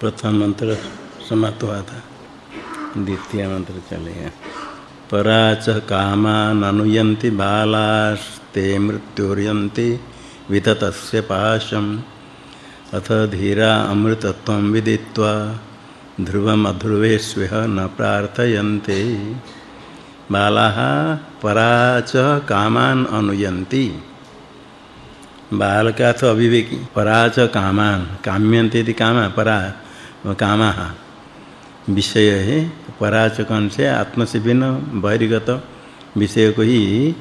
प्रथम मंत्र समाप्त हुआ था। द्वितीय मंत्र चलेगा पराच कामान अनुयन्ति बालास्ते मृत्युर्यन्ति विततस्य पाशम्। अथ धीरा अमृतत्वं विदित्वा ध्रुवमध्रुवेष्वः न प्रार्थयन्ते। बालाः पराच कामान अनुयन्ति। बाल का तो अविवेकी पराच कामान काम्यन्ते यदि कामा? परा कामाः। विषय है, पराचकन से आत्म से भिन्न बहिर्गत विषय को ही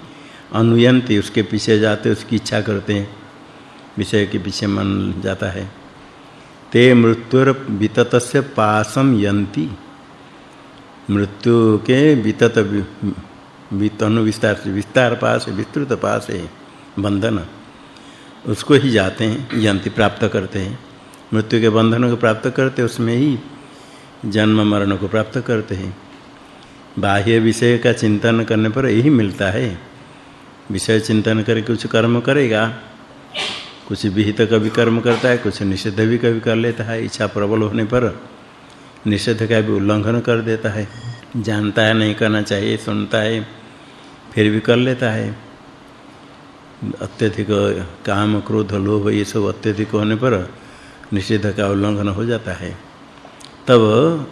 अनुयंती उसके पीछे जाते, उसकी इच्छा करते हैं। विषय के पीछे मन जाता है। ते मृत्युर विततस्य पासम यंती मृत्यु के वितत वितनु विस्तार से, विस्तार पास विस्तृत पास है, बंधन। उसको ही जाते हैं यंती प्राप्त करते हैं। मृत्यु के बंधन को प्राप्त करते उसमें ही जन्म मरण को प्राप्त करते हैं। बाह्य विषय का चिंतन करने पर यही मिलता है। विषय चिंतन करके कुछ कर्म करेगा, कुछ विहित कभी कर्म करता है, कुछ निषिद्ध भी कभी कर लेता है। इच्छा प्रबल होने पर निषिद्ध का भी उल्लंघन कर देता है। जानता है, नहीं करना चाहिए, सुनता है, फिर भी कर लेता है। अत्यधिक काम, क्रोध, लोभ, ये सब अत्यधिक होने पर निषिद्ध का उल्लंघन हो जाता है। तब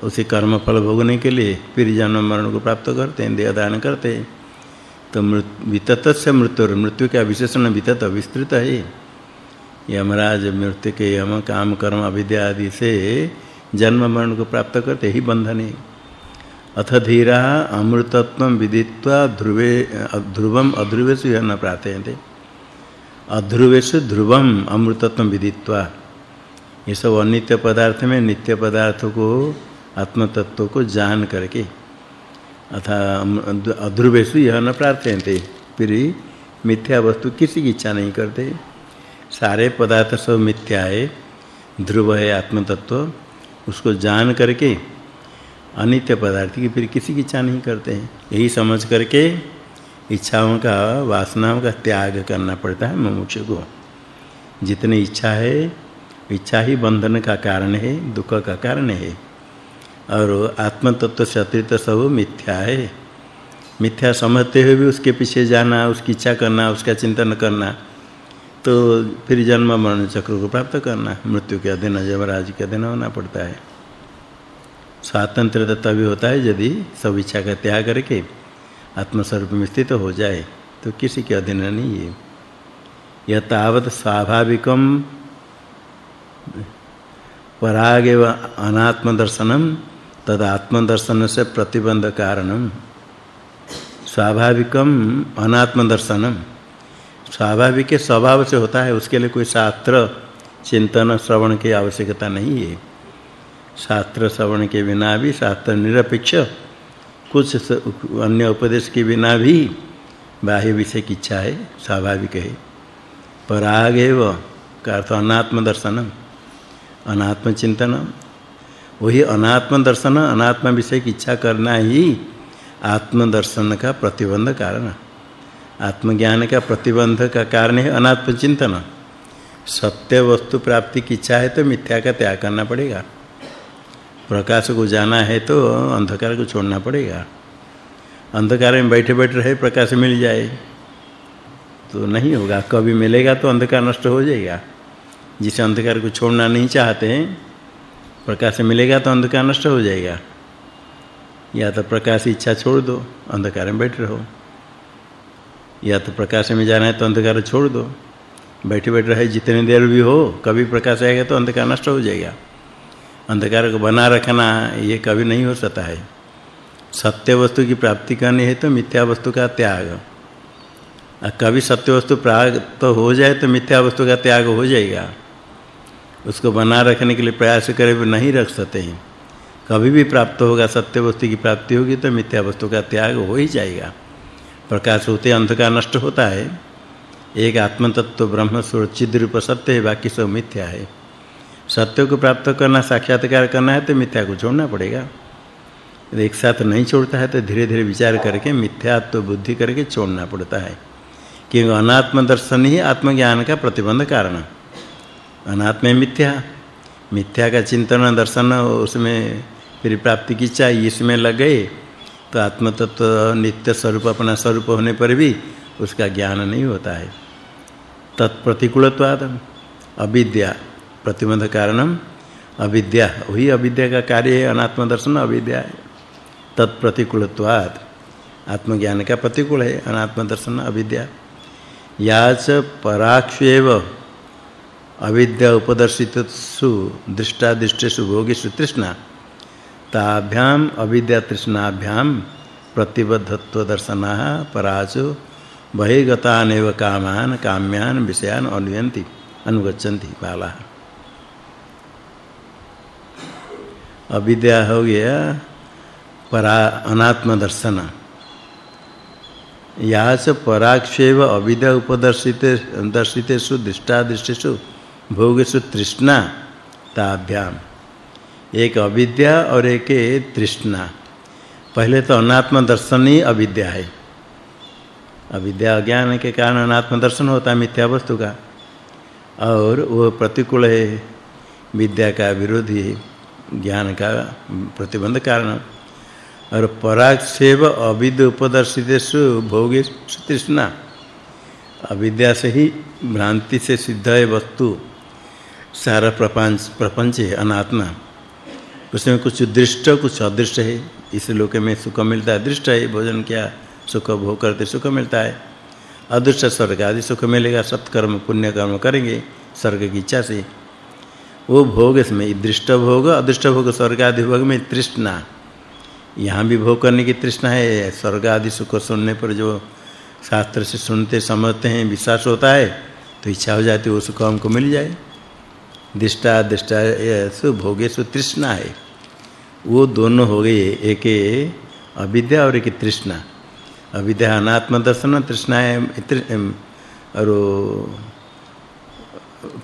उसे कर्म फल भोगने के लिए फिर जन्म मरण को प्राप्त करते हैं, देह दान करते हैं। तो वितत से मृत्यु मृत्यु का विशेषण वितत विस्तृत है। यमराज मृत्यु के यम काम, कर्म, अविद्या आदि से जन्म मरण को प्राप्त करते ही बंधन है। अथ धीरा अमृतत्व विदित्वा ध्रुवे ध्रुवम अध्रुवेषु न प्रार्थयन्ते। अध्रुवेषु ध्रुवम अमृतत्व विदित्वा। ये सब अनित्य पदार्थ में नित्य पदार्थों को आत्म तत्व को जान करके। अथा अध्रुवेशु यह न प्रार्थयन्ते। फिर मिथ्या वस्तु किसी की इच्छा नहीं करते। सारे पदार्थ सब मिथ्या है, ध्रुव है आत्म तत्व उसको जान करके अनित्य पदार्थ की फिर किसी की इच्छा नहीं करते। हैं यही समझ करके इच्छाओं का, वासनाओं का त्याग करना पड़ता है मुमुक्षु को जितनी इच्छा है इच्छा ही बंधन का कारण है, दुख का कारण है। और आत्म तत्व से अतिरिक्त सब मिथ्या है। मिथ्या समझते हुए भी उसके पीछे जाना, उसकी इच्छा करना, उसका चिंतन करना तो फिर जन्म मरण चक्र को प्राप्त करना, मृत्यु के अधीन जमराज के अधीन होना पड़ता है। स्वातंत्र तभी होता है यदि सब इच्छा का त्याग करके आत्मस्वरूप में स्थित हो जाए तो किसी के अधीन नहीं है। यह तावत स्वाभाविकम परागेव अनात्म दर्शनम तद आत्म दर्शन से प्रतिबंध कारणम। स्वाभाविकम अनात्म दर्शनम स्वाभाविक के स्वभाव से होता है, उसके लिए कोई शास्त्र चिंतन श्रवण की आवश्यकता नहीं है। शास्त्र श्रवण के बिना भी, शास्त्र निरपेक्ष, कुछ अन्य उपदेश के बिना भी बाह्य विषय की इच्छा है, स्वाभाविक है। पराग परागेव का अर्थ अनात्म दर्शनम अनात्म चिंतन वही अनात्म दर्शन अनात्म विषय की इच्छा करना ही आत्म दर्शन का प्रतिबंध कारण। आत्मज्ञान का प्रतिबंध का कारण है अनात्म चिंतन सत्य वस्तु प्राप्ति की इच्छा है तो मिथ्या का त्याग करना पड़ेगा। प्रकाश को जाना है तो अंधकार को छोड़ना पड़ेगा। अंधकार में बैठे बैठे रहे, प्रकाश मिल जाए। तो नहीं होगा, कभी मिलेगा तो अंधकार नष्ट हो जाएगा। जिस अंधकार को छोड़ना नहीं चाहते हैं, प्रकाश मिलेगा तो अंधकार नष्ट हो जाएगा। या तो प्रकाश इच्छा छोड़ दो, अंधकार में बैठ रहो। या तो प्रकाश में जाना है तो अंधकार छोड़ दो। बैठे बैठे रहे, जितने देर भी हो, कभी प्रकाश आएगा तो अंधकार नष्ट हो जाएगा। अंधकार को बना रखना ये कभी नहीं हो सकता है। सत्य वस्तु की प्राप्ति करनी है तो मिथ्या वस्तु का त्याग। कभी सत्य वस्तु प्राप्त तो हो जाए तो मिथ्या वस्तु का त्याग हो जाएगा। उसको बना रखने के लिए प्रयास करे भी नहीं रख सकते हैं। कभी भी प्राप्त होगा, सत्य वस्तु की प्राप्ति होगी तो मिथ्या वस्तु का त्याग हो ही जाएगा। प्रकाश होते अंधकार नष्ट होता है। एक आत्म तत्व ब्रह्म सुचिद रूप सत्य है, बाकी सब मिथ्या है। सत्य को प्राप्त करना, साक्षात्कार करना है तो मिथ्या को छोड़ना पड़ेगा। एक साथ नहीं छोड़ता है तो धीरे-धीरे विचार करके, मिथ्यात्व बुद्धि करके छोड़ना पड़ता है। क्योंकि अनात्म दर्शन ही आत्मज्ञान का प्रतिबंध कारण अनात्म मिथ्या। मिथ्या का चिंतन दर्शन उसमें फिर प्राप्ति की इच्छा इसमें लग गए तो आत्म तत्व नित्य स्वरूप, अपना स्वरूप होने पर भी उसका ज्ञान नहीं होता है। तत्प्रतिकूलत्वाद अविद्या, प्रतिबंध कारणम। अविद्या, वही अविद्या का कार्य है, अनात्म दर्शन, अविद्या है। तत्प्रतिकूलत्वाद आत्मज्ञान का प्रतिकूल है, अनात्म दर्शन, अविद्या। याच पराक्षेव। अविद्या उपदर्शितसु, दृष्टादृष्टेषु भोगेषु तृष्णा। ताभ्याम अविद्या तृष्णाभ्याम प्रतिबद्धत्व दर्शनाः पराचो बहिर्गतानेव कामान, काम्यान विषयान अनुयन्ति अनुगच्छन्ति बालाः। अविद्या हो गया परा अनात्म दर्शन याच पराक्षेव अविद्या उपदर्शिते, दर्शितेषु, दृष्टादृष्टेषु भोगेषु तृष्णा ताभ्याम। एक अविद्या और एक तृष्णा। पहले तो अनात्म दर्शन ही अविद्या है। अविद्या अज्ञान के कारण अनात्म दर्शन होता है मिथ्या वस्तु का। और वो प्रतिकूल है। विद्या का विरोधी ज्ञान का प्रतिबंध कारण। और पराक्षेव अविद उपदर्शितेषु भोगे तृष्णा। अविद्या से ही भ्रांति से सिद्ध है वस्तु। सारा प्रपंच प्रपंच है, अनात्मा। उसमें कुछ दृष्ट, कुछ अदृष्ट है। इस लोक में सुख मिलता है, दृष्ट है। भोजन क्या? सुख भोग करते सुख मिलता है। अदृष्ट स्वर्ग आदि सुख मिलेगा, सत्कर्म पुण्य कर्म करेंगे स्वर्ग की इच्छा से। वो भोग इसमें दृष्ट भोग, अदृष्ट भोग, स्वर्ग आदि भोग में तृष्णा। यहाँ भी भोग करने की तृष्णा है। स्वर्ग आदि सुख सुनने पर जो शास्त्र से सुनते, समझते हैं, विश्वास होता है तो इच्छा हो जाती है, वो सुख हमको मिल जाए। दिष्टा दिष्टा सु भोगेषु तृष्णा है। वो दोनों हो गए, एक अविद्या और एक तृष्णा। अविद्या अनात्म दर्शन, तृष्णा है और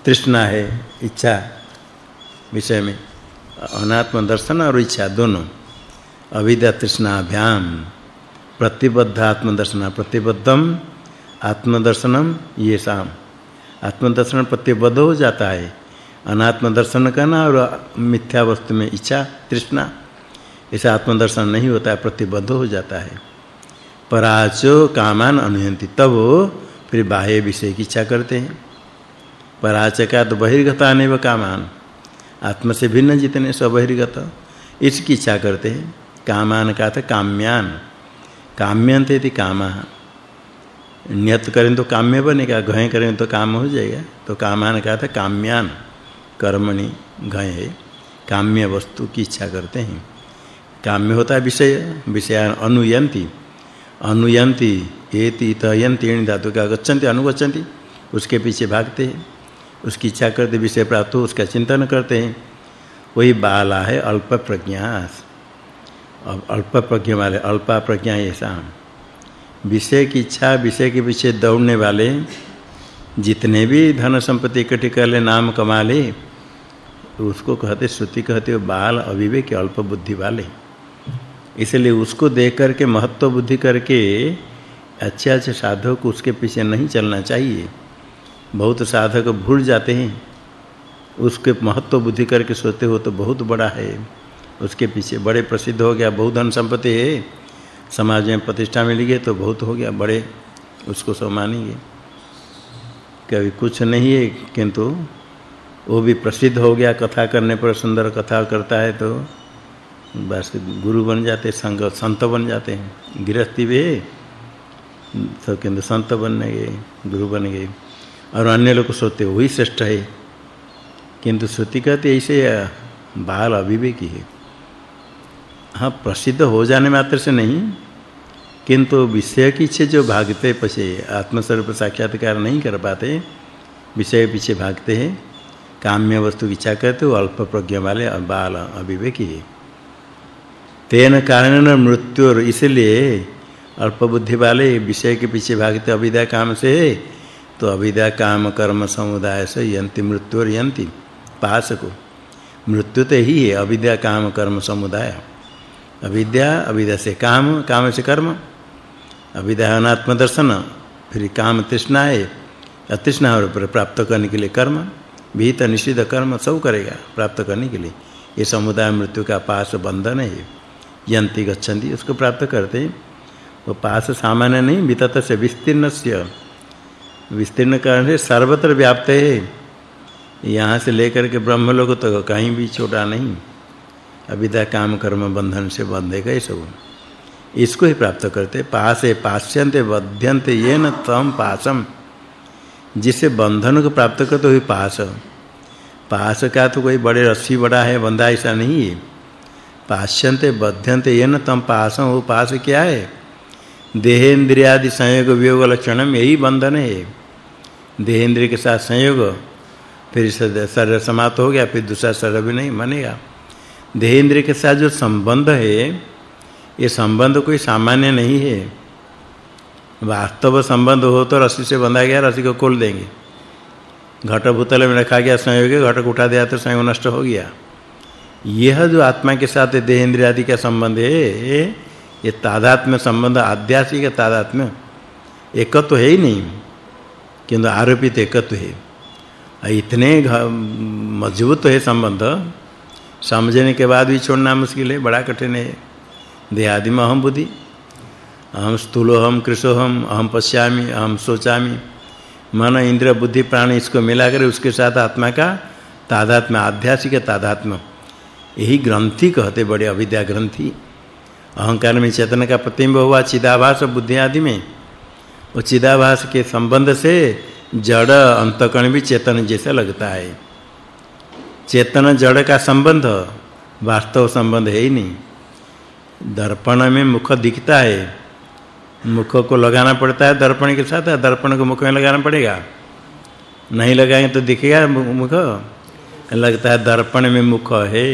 तृष्णा है, इच्छा विषय में। अनात्म दर्शन और इच्छा दोनों। अविद्या तृष्णा तृष्णाभ्याम प्रतिबद्ध आत्मदर्शन प्रतिबद्धम आत्मदर्शनम ये शाम आत्मदर्शन प्रतिबद्ध हो जाता है। अनात्म दर्शन करना और मिथ्या वस्तु में इच्छा तृष्णा। ऐसा आत्मदर्शन नहीं होता है प्रतिबद्ध हो जाता है। पराचो कामान अनुयंति, तब फिर बाह्य विषय की इच्छा करते हैं। पराच का तो बहिर्गता नहीं कामान। आत्मा से भिन्न जितने सब बहिर्गत इसकी इच्छा करते हैं। कामान का था काम्यान। काम्यंत यदि कामा। नियत करें तो काम्य बनेगा गहे करें तो काम हो जाएगा। तो कामान का था काम्यान। कर्मणि गए काम्य वस्तु की इच्छा करते हैं। काम्य होता है विषय विषय अनुयंती। अनुयंती एति तयंती धातु का गच्छन्ति अनुगच्छन्ति, उसके पीछे भागते हैं। उसकी इच्छा करते, विषय प्राप्त हो, उसका चिंतन करते हैं। वही बाला है अल्प प्रज्ञा। अब अल्प प्रज्ञा वाले, अल्पा प्रज्ञा ऐसा विषय की इच्छा, विषय के पीछे दौड़ने वाले, जितने भी धन संपत्ति इकट्ठी कर ले, नाम कमा ले उसको कहते, श्रुति कहते हो बाल अविवेक अल्प बुद्धि वाले इसलिए उसको देख करके, महत्व बुद्धि करके, अच्छे अच्छे साधक को उसके पीछे नहीं चलना चाहिए। बहुत साधक भूल जाते हैं। उसके महत्व बुद्धि करके सोते हो तो बहुत बड़ा है। उसके पीछे बड़े प्रसिद्ध हो गया, बहुत धन संपत्ति है। समाज में प्रतिष्ठा मिल गई तो बहुत हो गया, बड़े, उसको सब मानेंगे कभी कुछ नहीं है, किंतु वो भी प्रसिद्ध हो गया, कथा करने पर सुंदर कथा करता है तो बस गुरु बन जाते, संग संत बन जाते हैं। गृहस्थी भी तो किंतु संत बनने गए, गुरु बन गए। और अन्य लोग सोचते वही श्रेष्ठ है। किंतु श्रुति कहते, ऐसे बाल अविवेकी है। हाँ प्रसिद्ध हो जाने मात्र से नहीं, किंतु विषय की इच्छा जो भागते पछे, आत्मस्वरूप साक्षात्कार नहीं कर पाते, विषय पीछे भागते हैं। काम्य वस्तु इच्छा करते हो अल्प प्रज्ञा वाले बाल अविवेकी है। तेन कारण मृत्यु इसलिए अल्प बुद्धि वाले विषय के पीछे भागते अविद्या काम से तो अविद्या काम, कर्म, समुदाय से यंति मृत्यु यंति पास को मृत्यु तो ही है अविद्या काम, कर्म, समुदाय। अविद्या अविद्या से काम काम से कर्म। अविद्या अनात्म दर्शन फिर काम तृष्णा है। अतृष्णा और प्राप्त करने के लिए कर्म। भीत निषिद्ध कर्म सब करेगा प्राप्त करने के लिए। ये समुदाय मृत्यु का पास बंधन है। यंति गच्छन्ति, उसको प्राप्त करते वो पास सामान्य नहीं, वितत से विस्तीर्णस्य। विस्तीर्ण करने सर्वत्र व्याप्त है। यहाँ से लेकर के ब्रह्म लोग तो कहीं भी छोटा नहीं। अविद्या काम कर्म बंधन से बंधेगा ये सब। इसको ही प्राप्त करते। पासे पास्यन्ते, बध्यन्ते येन तम पासम। जिसे बंधन को प्राप्त करते हुए पास। पास का तो कोई बड़े रस्सी बड़ा है बंधा ऐसा नहीं है। पास्यन्ते बध्यन्ते येन तम पासम वो पास क्या है? देहेंद्रियादि संयोग, वियोग, लक्षणम, यही बंधन है। देहेंद्रिय के साथ संयोग, फिर शरीर समाप्त हो गया, फिर दूसरा शरीर भी नहीं बनेगा। देहेंद्रिय के साथ जो संबंध है, ये संबंध कोई सामान्य नहीं है। वास्तव संबंध हो तो रस्सी से बंधा गया, रस्सी को खोल देंगे। घट भूतल में रखा गया संयोग घट को उठा दिया तो संयोग नष्ट हो गया। यह जो आत्मा के साथ देह इंद्रिय आदि का संबंध है, ये तादात्म्य संबंध, आध्यात्मिक तादात्म्य, एकत्व है ही नहीं। किंतु आरोपित एकत्व है। इतने मज़बूत है संबंध। समझने के बाद भी छोड़ना मुश्किल है, बड़ा कठिन है। देहादि में अहम बुद्धि। अहम स्थूलोहम कृशोहम अहम पश्यामि अहम सोचामि मन इंद्र बुद्धि, प्राण इसको मिलाकर उसके साथ आत्मा का तादात्म्य, आध्यात्मिक तादात्म्य। यही ग्रंथि कहते, बड़े अविद्या ग्रंथि। अहंकार में चेतन का प्रतिबिंब हुआ चिदाभास बुद्धि आदि में। वो चिदाभास के संबंध से जड़ अंतकण भी चेतन जैसा लगता है। चेतन जड़ का संबंध वास्तव संबंध है ही नहीं। दर्पण में मुख दिखता है। मुख को लगाना पड़ता है दर्पण के साथ दर्पण को मुख में लगाना पड़ेगा? नहीं लगाएँगे तो दिखेगा मुख? लगता है दर्पण में मुख है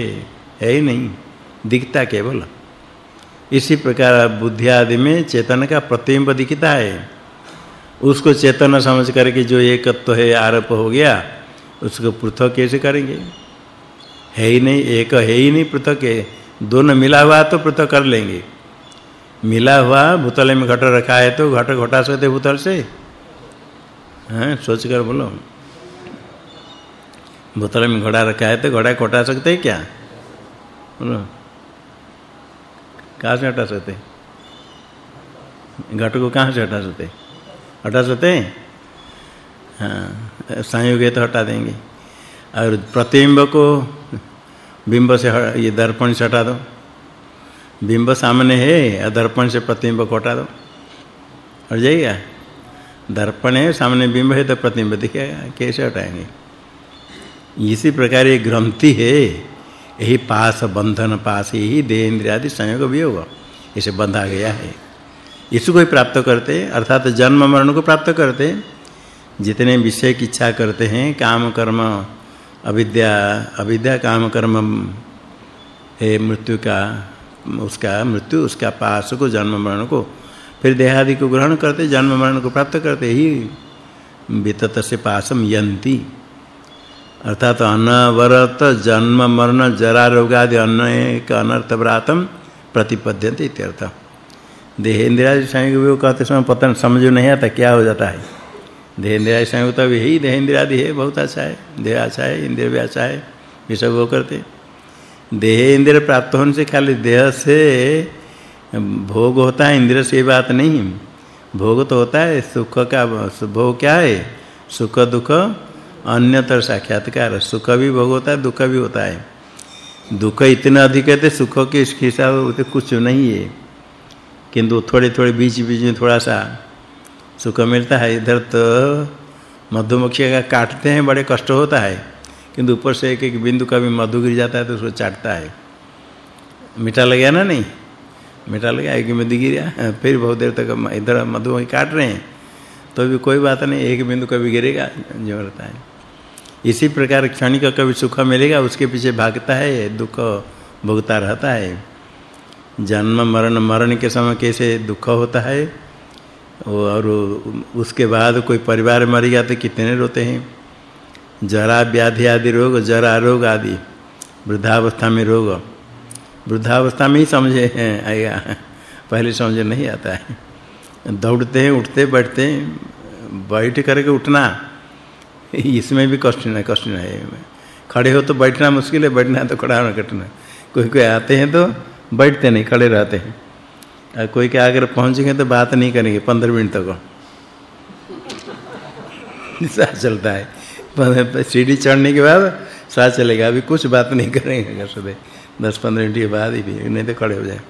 है ही नहीं, दिखता केवल। इसी प्रकार बुद्धि आदि में चेतन का प्रतिबिंब दिखता है। उसको चेतन समझ करके जो एकत्व है, आरोप हो गया, उसको पृथक कैसे करेंगे? है ही नहीं, एक है ही नहीं पृथक है, दोनों मिला हुआ तो पृथक कर लेंगे। मिला हुआ भूतल में घट रखा है तो घट घटा सकते भूतल से? हैं सोच कर बोलो। भूतल में घड़ा रखा है तो घड़ा घटा सकते हैं क्या? बोलो। कहाँ से हटा सकते? घट को कहाँ से हटा सकते? हटा सकते हाँ? संयोग है तो हटा देंगे। और प्रतिबिंब को, बिंब से ये दर्पण से हटा दो। बिंब सामने है दर्पण से प्रतिबिंब को हटा दो हट जाएगा दर्पण है, सामने बिंब है तो प्रतिबिंब दिखेगा। कैसे हटाएँगे? इसी प्रकार ये ग्रंथि है। यही पास बंधन, पास ही देह इंद्रिय आदि संयोग वियोग। इसे बंधा गया है। इसको ही प्राप्त करते अर्थात जन्म मरण को प्राप्त करते जितने विषय की इच्छा करते हैं, काम, कर्म, अविद्या अविद्या, काम, कर्म, है मृत्यु का उसका मृत्यु, उसका पास को, जन्म मरण को, फिर देहादि को ग्रहण करते, जन्म मरण को प्राप्त करते, ही वितत से पासम यंती अर्थात अनवरत जन्म, मरण, जरा रोग आदि अनेक अनर्थ व्रातम प्रतिपद्यन्ते इत्यर्थ। देहेंद्रियादि संयोग वियोग कहते समय पतन समझ नहीं आता, क्या हो जाता है? देहेंद्रियादि संयोग तो यही देहेंद्रियादि है, बहुत अच्छा है, देह अच्छा है, इंद्रिय भी अच्छा है, ये सब वो करते। देह इंद्र प्राप्त होने से खाली देह से भोग होता है इंद्र से बात नहीं। भोग तो होता है, सुख का भोग क्या है? सुख दुख, अन्यतर साक्षात्कार। सुख भी भोग होता है, दुख भी होता है। दुख इतना अधिक है तो सुख के हिसाब कुछ नहीं है। किंतु थोड़े थोड़े बीच बीच में थोड़ा सा सुख मिलता है। इधर तो मधुमक्खी का काटते हैं, बड़े कष्ट होता है। किंतु ऊपर से एक एक बिंदु का भी मधु गिर जाता है तो उसको चाटता है। मीठा लग गया ना नहीं? मीठा लग गया, एक बिंदु गिरा फिर बहुत देर तक इधर मधुमक्खी काट रहे हैं। तो भी कोई बात नहीं, एक बिंदु कभी गिरेगा, जो रहता है। इसी प्रकार क्षणिक कभी सुख मिलेगा, उसके पीछे भागता है, दुख भोगता रहता है। जन्म, मरण मरण के समय कैसे दुख होता है और उसके बाद कोई परिवार मर गया तो कितने रोते हैं? जरा व्याधि आदि रोग, जरा रोग आदि। वृद्धावस्था में रोग। वृद्धावस्था में ही समझे हैं आएगा पहले समझ नहीं आता है। दौड़ते हैं, उठते, बैठते हैं, बैठ करके उठना। इसमें भी कष्ट नहीं कष्ट नहीं है। खड़े हो तो बैठना मुश्किल है, बैठना तो खड़ा होना कठिन है। कोई कोई आते हैं तो बैठते नहीं, खड़े रहते हैं। और कोई के आगे पहुँचेंगे तो बात नहीं करेंगे 15 मिनट तक। ऐसा चलता है। सीढ़ी चढ़ने के बाद सांस चलेगा। अभी कुछ बात नहीं करेंगे अगर सुबह दस पंद्रह मिनट के बाद ही भी, नहीं तो खड़े हो जाए।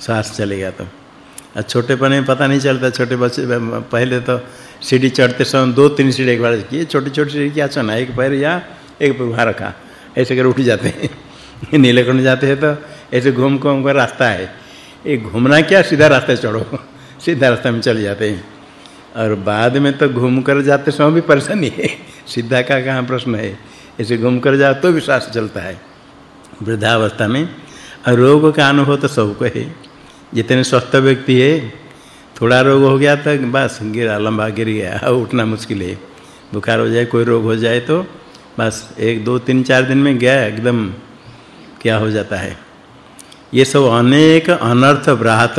सांस चलेगा तो। और छोटे पने में पता नहीं चलता, छोटे बच्चे, पहले तो सीढ़ी चढ़ते समय दो तीन सीढ़ी एक बार किए, छोटी छोटी सीढ़ी क्या चढ़ना एक पैर या एक पैर वहाँ रखा। ऐसे कर उठ जाते हैं। नीलकंठ जाते हैं तो ऐसे घूम घूम कर रास्ता है। एक घूमना क्या, सीधा रास्ते चढ़ो। सीधा रास्ते में चले जाते हैं। और बाद में तो घूम कर जाते समय भी परेशानी है। सीधा का कहाँ प्रश्न है? ऐसे घूम कर जाओ तो विश्वास चलता है। वृद्धावस्था में और रोग का अनुभव तो सबको है। जितने स्वस्थ व्यक्ति है, थोड़ा रोग हो गया तो बस गिरा, लंबा गिर गया और उठना मुश्किल है। बुखार हो जाए, कोई रोग हो जाए तो बस एक, दो, तीन, चार दिन में गया, एकदम क्या हो जाता है। ये सब अनेक अनर्थ ब्राहत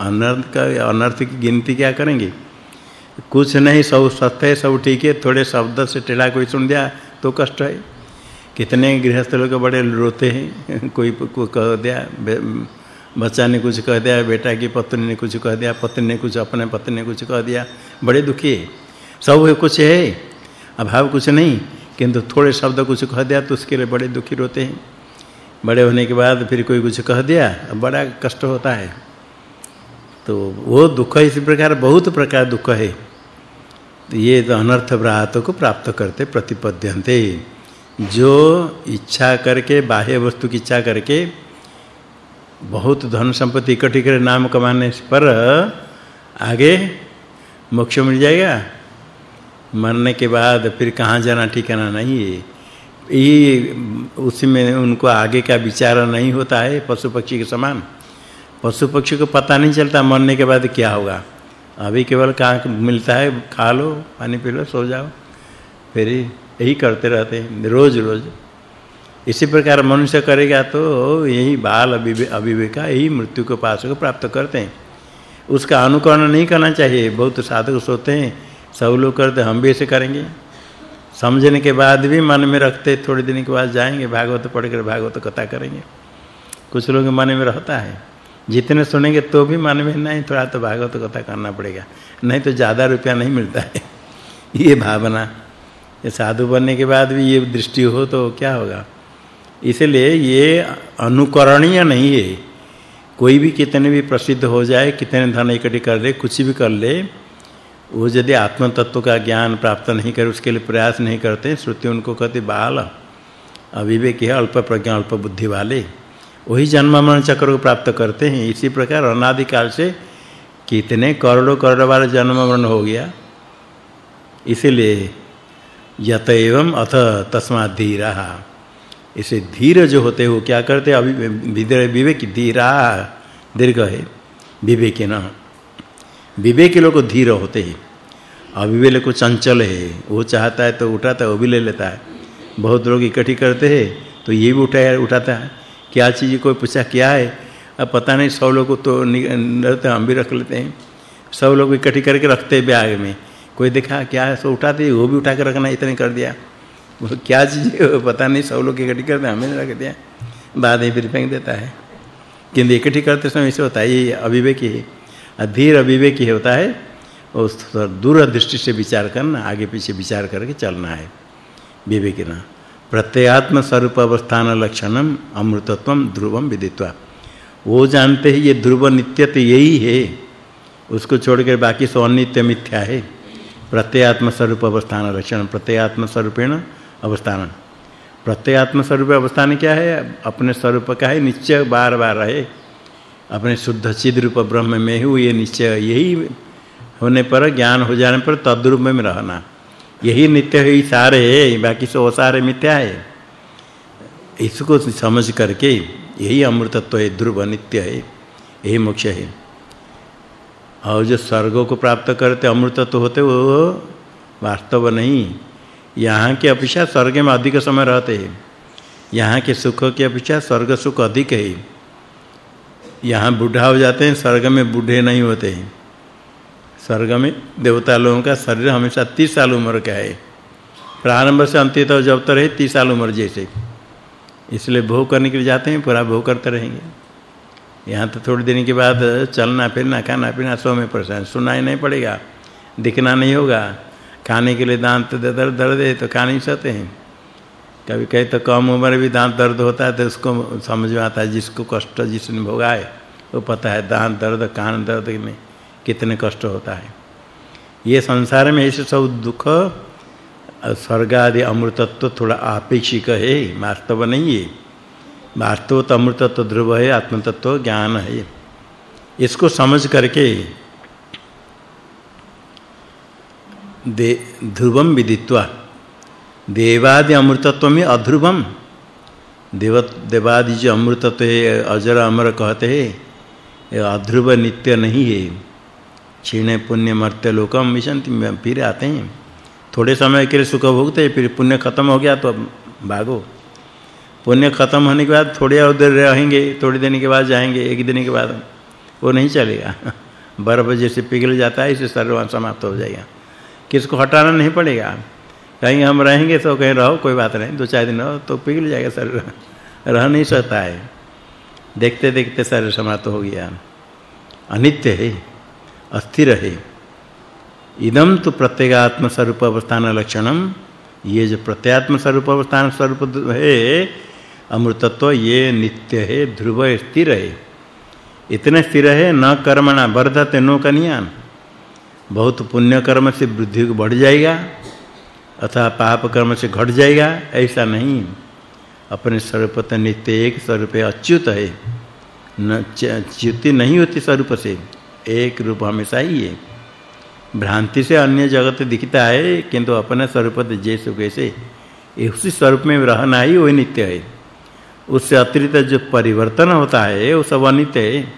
अनर्थ का, अनर्थ की गिनती क्या करेंगे? कुछ नहीं, सब सत्य है, सब ठीक है। थोड़े शब्द से टेढ़ा कोई सुन दिया तो कष्ट है। कितने गृहस्थ लोग बड़े रोते हैं, कोई को कह दिया बच्चा ने कुछ कह दिया, बेटा की पत्नी ने कुछ कह दिया पत्नी ने कुछ, अपने पत्नी ने कुछ कह दिया। बड़े दुखी है। सब कुछ है, अभाव कुछ नहीं, किंतु थोड़े शब्द कुछ कह दिया तो उसके लिए बड़े दुखी रोते हैं। बड़े होने के बाद फिर कोई कुछ कह दिया बड़ा कष्ट होता है। तो वो दुख इसी प्रकार बहुत प्रकार दुख है। तो ये तो अनर्थ व्रात को प्राप्त करते, प्रतिपद्यन्ते। जो इच्छा करके, बाह्य वस्तु की इच्छा करके, बहुत धन संपत्ति इकट्ठी कर नाम कमाने पर आगे मोक्ष मिल जाएगा। मरने के बाद फिर कहाँ जाना ठिकाना नहीं है। ये उसी में उनको आगे का विचार नहीं होता है, पशु पक्षी के समान। पशु पक्षी को पता नहीं चलता मरने के बाद क्या होगा। अभी केवल कहाँ मिलता है, खा लो, पानी पी लो, सो जाओ। फिर यही करते रहते हैं, रोज रोज। इसी प्रकार मनुष्य करेगा तो यही बाल अविवेका यही मृत्यु के पास को प्राप्त करते हैं। उसका अनुकरण नहीं करना चाहिए, बहुत साधक सोते हैं, सब लोग करते, हम भी ऐसे करेंगे। समझने के बाद भी मन में रखते, थोड़े दिन के बाद जाएँगे, भागवत पढ़कर भागवत कथा करेंगे। कुछ लोग मन में रहता है। जितने सुनेंगे तो भी मन में, नहीं, थोड़ा तो भागवत कथा करना पड़ेगा। नहीं तो ज़्यादा रुपया नहीं मिलता है। ये भावना। ये साधु बनने के बाद भी ये दृष्टि हो तो क्या होगा? इसलिए ये अनुकरणीय नहीं है। कोई भी कितने भी प्रसिद्ध हो जाए, कितने धन इकट्ठे कर ले, कुछ भी कर ले, वो यदि आत्म तत्व का ज्ञान प्राप्त नहीं करे, उसके लिए प्रयास नहीं करते, श्रुति उनको कहते, बाल, अविवेक है, अल्प प्रज्ञा, अल्प बुद्धि वाले। वही जन्म मरण चक्र को प्राप्त करते हैं। इसी प्रकार अनादि काल से कितने करोड़ों करोड़ बार जन्म मरण हो गया। इसीलिए यत एवं अथ तस्मा धीरा। इसे धीर जो होते हो क्या करते अभी विवेक धीरा, दीर्घ है। विवेक न। विवेक लोग धीर होते हैं। अविवेक को चंचल है। वो चाहता है तो उठाता है, वो भी ले लेता है। बहुत लोग इकट्ठी करते हैं तो ये भी उठाया उठाता है। क्या चीज़ कोई पूछा, क्या है? अब पता नहीं, सब लोग तो रहते हम भी रख लेते हैं। सब लोग इकट्ठी करके रखते हैं बैग में। कोई देखा, क्या है सो उठाते वो भी उठा कर रखना, इतने कर दिया। वो क्या चीज़ है पता नहीं, सब लोग इकट्ठी करते हैं, हमें रख दिया। बाद में फिर फेंक देता है। किंतु इकट्ठी करते समय ऐसे होता है, ये अविवेकी है। अधीर अविवेकी होता है, और दूर दृष्टि से विचार करना, आगे पीछे विचार करके चलना है। विवेकिना प्रत्ययात्म स्वरूप अवस्थान लक्षणम अमृतत्व ध्रुवम विदित्वा। वो जानते हैं ये ध्रुव नित्य तो यही है। उसको छोड़कर बाकी सब अनित्य मिथ्या है। प्रत्ययात्म स्वरूप अवस्थान लक्षण प्रत्ययात्म स्वरूपेण अवस्थान। प्रत्ययात्म स्वरूप अवस्थान क्या है? अपने स्वरूप का है, निश्चय बार-बार रहे। अपने शुद्ध चिद रूप ब्रह्म में ही, ये निश्चय यही होने पर, ज्ञान हो जाने पर तद्रूप में रहना। यही नित्य है सारे है बाकी सब सारे मिथ्या है। इसको समझ करके यही अमृतत्व है ध्रुव नित्य है, यही मोक्ष है। और जो स्वर्ग को प्राप्त करते अमृतत्व होते, वो वास्तव नहीं। यहाँ के अपेक्षा स्वर्ग में अधिक समय रहते हैं। यहाँ के सुख की अपेक्षा स्वर्ग सुख अधिक है। यहाँ बूढ़ा हो जाते हैं, स्वर्ग में बूढ़े नहीं होते हैं। स्वर्ग में देवता लोगों का शरीर हमेशा 30 साल उम्र का है। प्रारंभ से अंत तक जब तक रहे 30 साल उम्र जैसे। इसलिए भोग करने के लिए जाते हैं, पूरा भोग करते रहेंगे। यहाँ तो थोड़ी दिन के बाद चलना, फिरना, खाना पीना सो में परेशान सुनाई नहीं पड़ेगा। दिखना नहीं होगा। खाने के लिए दांत दर्द दर्द है तो खा नहीं सकते हैं। कभी कहीं तो कम उम्र भी दांत दर्द होता है तो उसको समझ में आता है, जिसको कष्ट जिसने भोगा है, वो पता है दांत दर्द, कान दर्द में कितने कष्ट होता है। ये संसार में ऐसे सब दुख स्वर्ग आदि अमृतत्व थोड़ा आपेक्षिक है, वास्तव नहीं है। वास्तव तो अमृतत्व ध्रुव है, आत्मतत्व ज्ञान है। इसको समझ करके दे, ध्रुवम विदित्वा। देवादि अमृतत्व में अध्रुवम। देव, देवादि जो अमृतत्व है, अजर अमर कहते हैं अध्रुव नित्य नहीं है। क्षीण पुण्य मर्त्य लोकम विशंति फिर आते हैं। थोड़े समय के लिए सुख भोगते फिर पुण्य खत्म हो गया तो भागो। पुण्य खत्म होने के बाद थोड़ी और देर रहेंगे, थोड़ी दिन के बाद जाएँगे, एक दिन के बाद वो नहीं चलेगा। बर्फ़ जैसे पिघल जाता है, इसे सर्व समाप्त हो जाएगा। किसको हटाना नहीं पड़ेगा। कहीं हम रहेंगे तो कहीं रहो, कोई बात नहीं, दो चार दिन रहो तो पिघल जाएगा शरीर। रह नहीं सकता है। देखते देखते शरीर समाप्त हो गया। अनित्य है। अस्थिर है। इदम तो प्रत्यगात्म स्वरूप अवस्थान लक्षणम ये जो प्रत्यात्म स्वरूप अवस्थान स्वरूप है, अमृतत्व ये नित्य है, ध्रुव स्थिर है। इतने स्थिर है, न कर्मणा, वर्धते नो कन्यान। बहुत पुण्य कर्म से वृद्धि बढ़ जाएगा, अथवा पाप कर्म से घट जाएगा, ऐसा नहीं। अपने स्वरूप नित्य एक स्वरूप अच्युत है। न च्युति नहीं होती स्वरूप से। एक रूप हमेशा ही है। भ्रांति से अन्य जगत दिखता है, किंतु अपने स्वरूप जैसे कैसे उसी स्वरूप में रहना ही वही नित्य है। उससे अतिरिक्त जो परिवर्तन होता है, वो सब अनित्य है।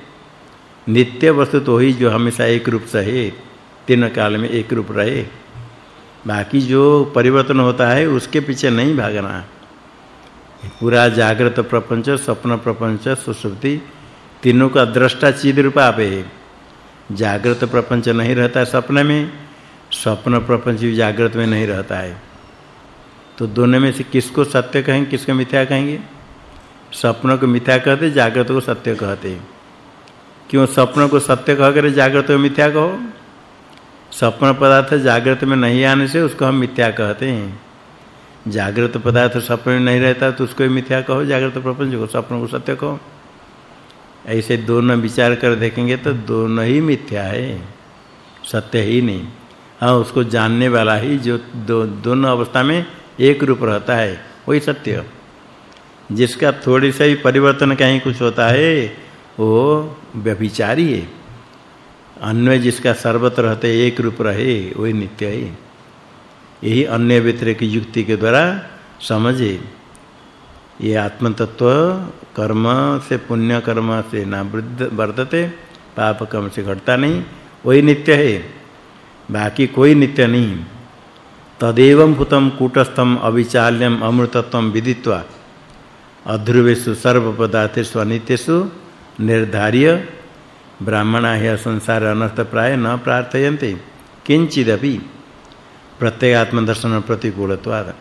नित्य वस्तु तो ही जो हमेशा एक रूप से है, तीन काल में एक रूप रहे। बाकी जो परिवर्तन होता है, उसके पीछे नहीं भागना। पूरा जागृत प्रपंच, स्वप्न प्रपंच सुसुप्ति तीनों का दृष्टा चिद रूप आप है। जागृत प्रपंच नहीं रहता सपने में, स्वप्न प्रपंच भी जागृत में नहीं रहता है। तो दोनों में से किसको सत्य कहेंगे, किसको मिथ्या कहेंगे? स्वप्न को मिथ्या कहते, जागृत को सत्य कहते। क्यों स्वप्न को सत्य कहकर जागृत को मिथ्या कहो? स्वप्न पदार्थ जागृत में नहीं आने से उसको हम मिथ्या कहते हैं। जागृत पदार्थ स्वप्न में नहीं रहता तो उसको मिथ्या कहो, जागृत प्रपंच को, स्वप्न को सत्य कहो। ऐसे दोनों विचार कर देखेंगे तो दोनों ही मिथ्या है सत्य ही नहीं। हाँ उसको जानने वाला ही जो दो, दोनों अवस्था में एक रूप रहता है वही सत्य। जिसका थोड़ी सा ही परिवर्तन कहीं कुछ होता है वो व्यभिचारी है। अन्य जिसका सर्वत्र रहते एक रूप रहे वही नित्य है। यही अन्य व्यतिरेक युक्ति के द्वारा समझे। ये आत्म तत्व कर्म से पुण्य कर्म से ना वर्धते पाप कर्म से घटता नहीं, वही नित्य है। बाकी कोई नित्य नहीं। तदेवं भूतम कूटस्थम अविचाल्यम अमृतत्वम विदित्वा। अध्रुवेषु सर्वपदार्थेषु अनित्येषु निर्धार्य। ब्राह्मणा ह्य संसार अनर्थ प्राय न प्रार्थयन्ते। किंचिदपि प्रत्यगात्म दर्शन प्रतिकूलत्वाद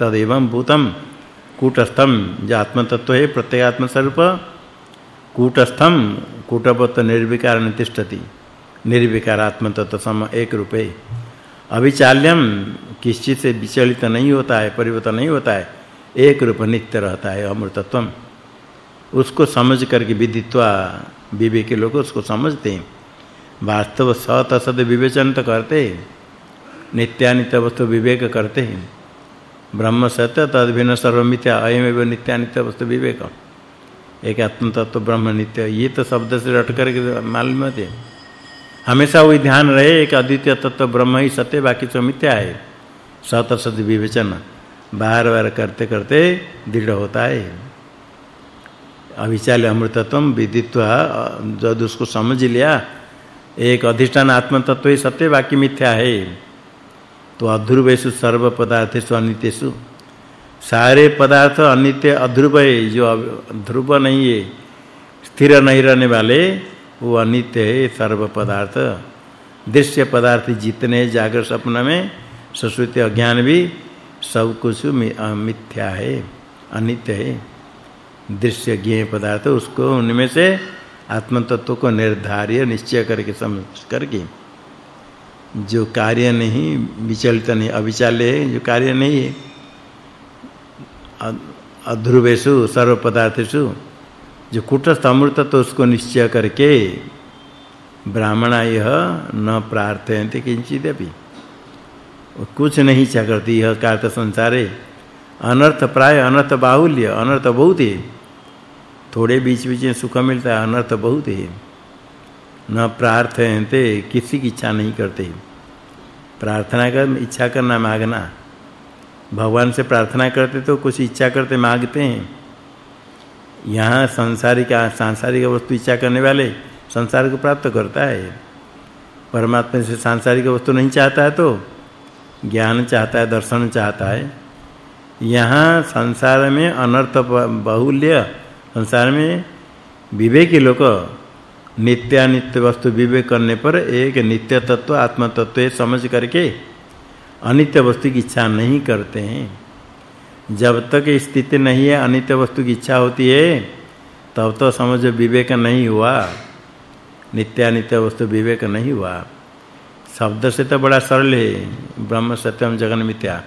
तदेवं भूतम। कूटस्थम जो आत्म तत्व है प्रत्यगात्म स्वरूप कूटस्थम कूटवत निर्विकार नितिष्ठति, निर्विकार आत्म तत्व सम एक रूपे अविचाल्यम किस से विचलित नहीं होता है परिवर्तन नहीं होता है, एक रूप नित्य रहता है अमृतत्वम उसको समझ करके विदित्वा, विवेकी लोग उसको समझते हैं। वास्तव सत असत विवेचन तो करते नित्यानित्य वस्तु विवेक करते हैं। ब्रह्म सत्य तद भिन्न सर्व मिथ्या, अयमेव नित्यानित्य वस्तु विवेक एक आत्म तत्व ब्रह्म नित्य, ये तो शब्द से रट करके मालूम है। हमेशा वही ध्यान रहे, एक अद्वितीय तत्व ब्रह्म ही सत्य, बाकी सब मिथ्या है। सत सत विवेचन बार-बार करते करते दृढ़ होता है। अविचाल्य अमृतत्वम विदित्वा, जब उसको समझ लिया, एक अधिष्ठान आत्म तत्व ही सत्य, बाकी मिथ्या है। तो अध्रुवेषु सर्व पदार्थेषु अनित्येषु। सारे पदार्थ अनित्य, अध्रुव है, जो ध्रुव नहीं है, स्थिर नहीं रहने वाले, वो अनित्य है सर्व पदार्थ दृश्य पदार्थ जितने जागृत सपना में, सुश्रुति अज्ञान भी, सब कुछ मिथ्या है, अनित्य है। दृश्य ज्ञेय पदार्थ, उसको उनमें से आत्म तत्व को निर्धार्य, निश्चय करके समझ करके। जो कार्य नहीं, विचलित नहीं, अविचाल्य है, जो कार्य नहीं है। अध्रुवेशु सर्व पदार्थेषु जो कुटस्थ अमृत तो उसको निश्चय करके ब्राह्मण यह न प्रार्थयन्ते किंचिदपि कुछ नहीं इच्छा करती यह कार्य संसारे। अनर्थ प्राय, अनर्थ बाहुल्य, अनर्थ बहुत थोड़े बीच बीच में सुख मिलता है, अनर्थ बहुत है। न प्रार्थयन्ते, किसी की इच्छा नहीं करते। प्रार्थना कर, इच्छा करना मांगना। भगवान से प्रार्थना करते तो कुछ इच्छा करते मांगते हैं। यहाँ संसारिक, सांसारिक वस्तु इच्छा करने वाले संसार को प्राप्त करता है। परमात्मा से सांसारिक वस्तु नहीं चाहता है तो ज्ञान चाहता है, दर्शन चाहता है। यहाँ संसार में अनर्थ बहुल्य, संसार में विवेकी लोग नित्यानित्य वस्तु विवेक करने पर एक नित्य तत्व आत्म तत्व समझ करके अनित्य वस्तु की इच्छा नहीं करते हैं। जब तक स्थिति नहीं है, अनित्य वस्तु की इच्छा होती है, तब तो समझ विवेक नहीं हुआ। नित्यानित्य वस्तु विवेक नहीं हुआ। शब्द से तो बड़ा सरल है, ब्रह्म सत्यम जगन मिथ्या।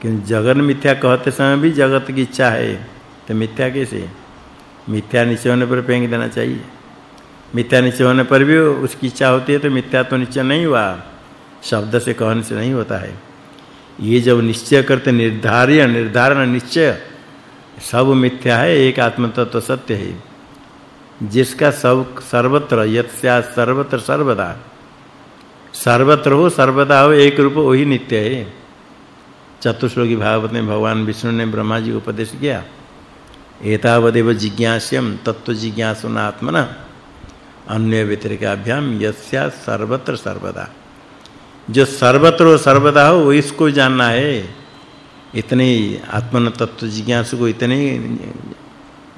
क्योंकि जगन मिथ्या कहते समय भी जगत की इच्छा है तो मिथ्या कैसे? मिथ्या निश्चय होने पर फेंक देना चाहिए। मिथ्या निश्चय होने पर भी उसकी इच्छा होती है तो मिथ्या तो निश्चय नहीं हुआ। शब्द से कहने से नहीं होता है। ये जब निश्चय करते, निर्धार्य, निर्धारण निश्चय, सब मिथ्या है, एक आत्म तत्व सत्य है। जिसका सब, सर्वत्र यत्स्या सर्वत्र, सर्वदा। सर्वत्र हो, सर्वदा हो, एक रूप वही नित्य है। चतुश्लोकी भागवत में भगवान विष्णु ने ब्रह्मा जी को उपदेश किया, एतावदेव जिज्ञास्यम तत्व जिज्ञासुना आत्मना अन्य व्यतिरिकाभ्याम, यस्या सर्वत्र सर्वदा। जो सर्वत्र और सर्वदा हो, वो इसको जानना है। इतने आत्मन तत्व जिज्ञासु को इतने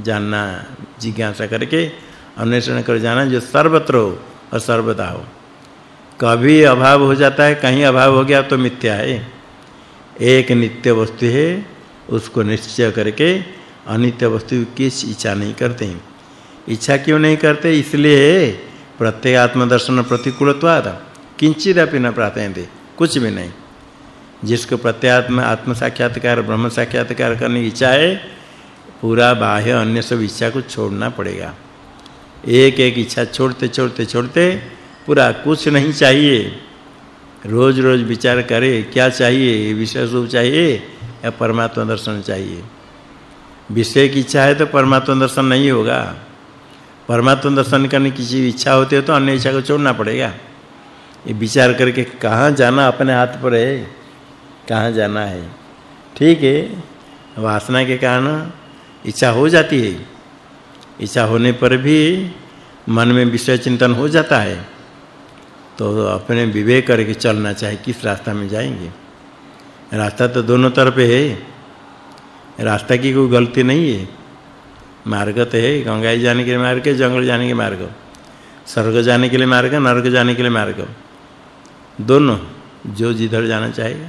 जानना, जिज्ञासा करके अन्वेषण कर जाना, जो सर्वत्र हो और सर्वदा हो। कभी अभाव हो जाता है, कहीं अभाव हो गया तो मिथ्या है। एक नित्य वस्तु है, उसको निश्चय करके अनित्य वस्तु की इच्छा नहीं करते हैं। इच्छा क्यों नहीं करते? इसलिए प्रत्येक आत्मदर्शन प्रतिकूलत्वाद। किंचिदपि न प्रार्थयन्ते कुछ भी नहीं। जिसको प्रत्यात्म आत्म साक्षात्कार ब्रह्म साक्षात्कार करने की इच्छा है, पूरा बाह्य अन्य सब इच्छा को छोड़ना पड़ेगा। एक एक इच्छा छोड़ते छोड़ते छोड़ते पूरा कुछ नहीं चाहिए। रोज रोज विचार करे, क्या चाहिए? विशेष रूप चाहिए या परमात्मा दर्शन चाहिए? विषय की इच्छा है तो परमात्मा दर्शन नहीं होगा। परमात्मा दर्शन करने की इच्छा होती है तो अन्य इच्छा को छोड़ना पड़ेगा। ये विचार करके कहाँ जाना अपने हाथ पर है? कहाँ जाना है? ठीक है। वासना के कारण इच्छा हो जाती है। इच्छा होने पर भी मन में विषय चिंतन हो जाता है। तो अपने विवेक करके चलना चाहिए किस रास्ता में जाएँगे। रास्ता तो दोनों तरफ़ है। रास्ता की कोई गलती नहीं है। मार्ग तो है गंगा जाने के लिए मार्ग है, जंगल जाने के मार्ग स्वर्ग जाने के लिए मार्ग नरक जाने के लिए मार्ग दोनों, जो जिधर जाना चाहेगा।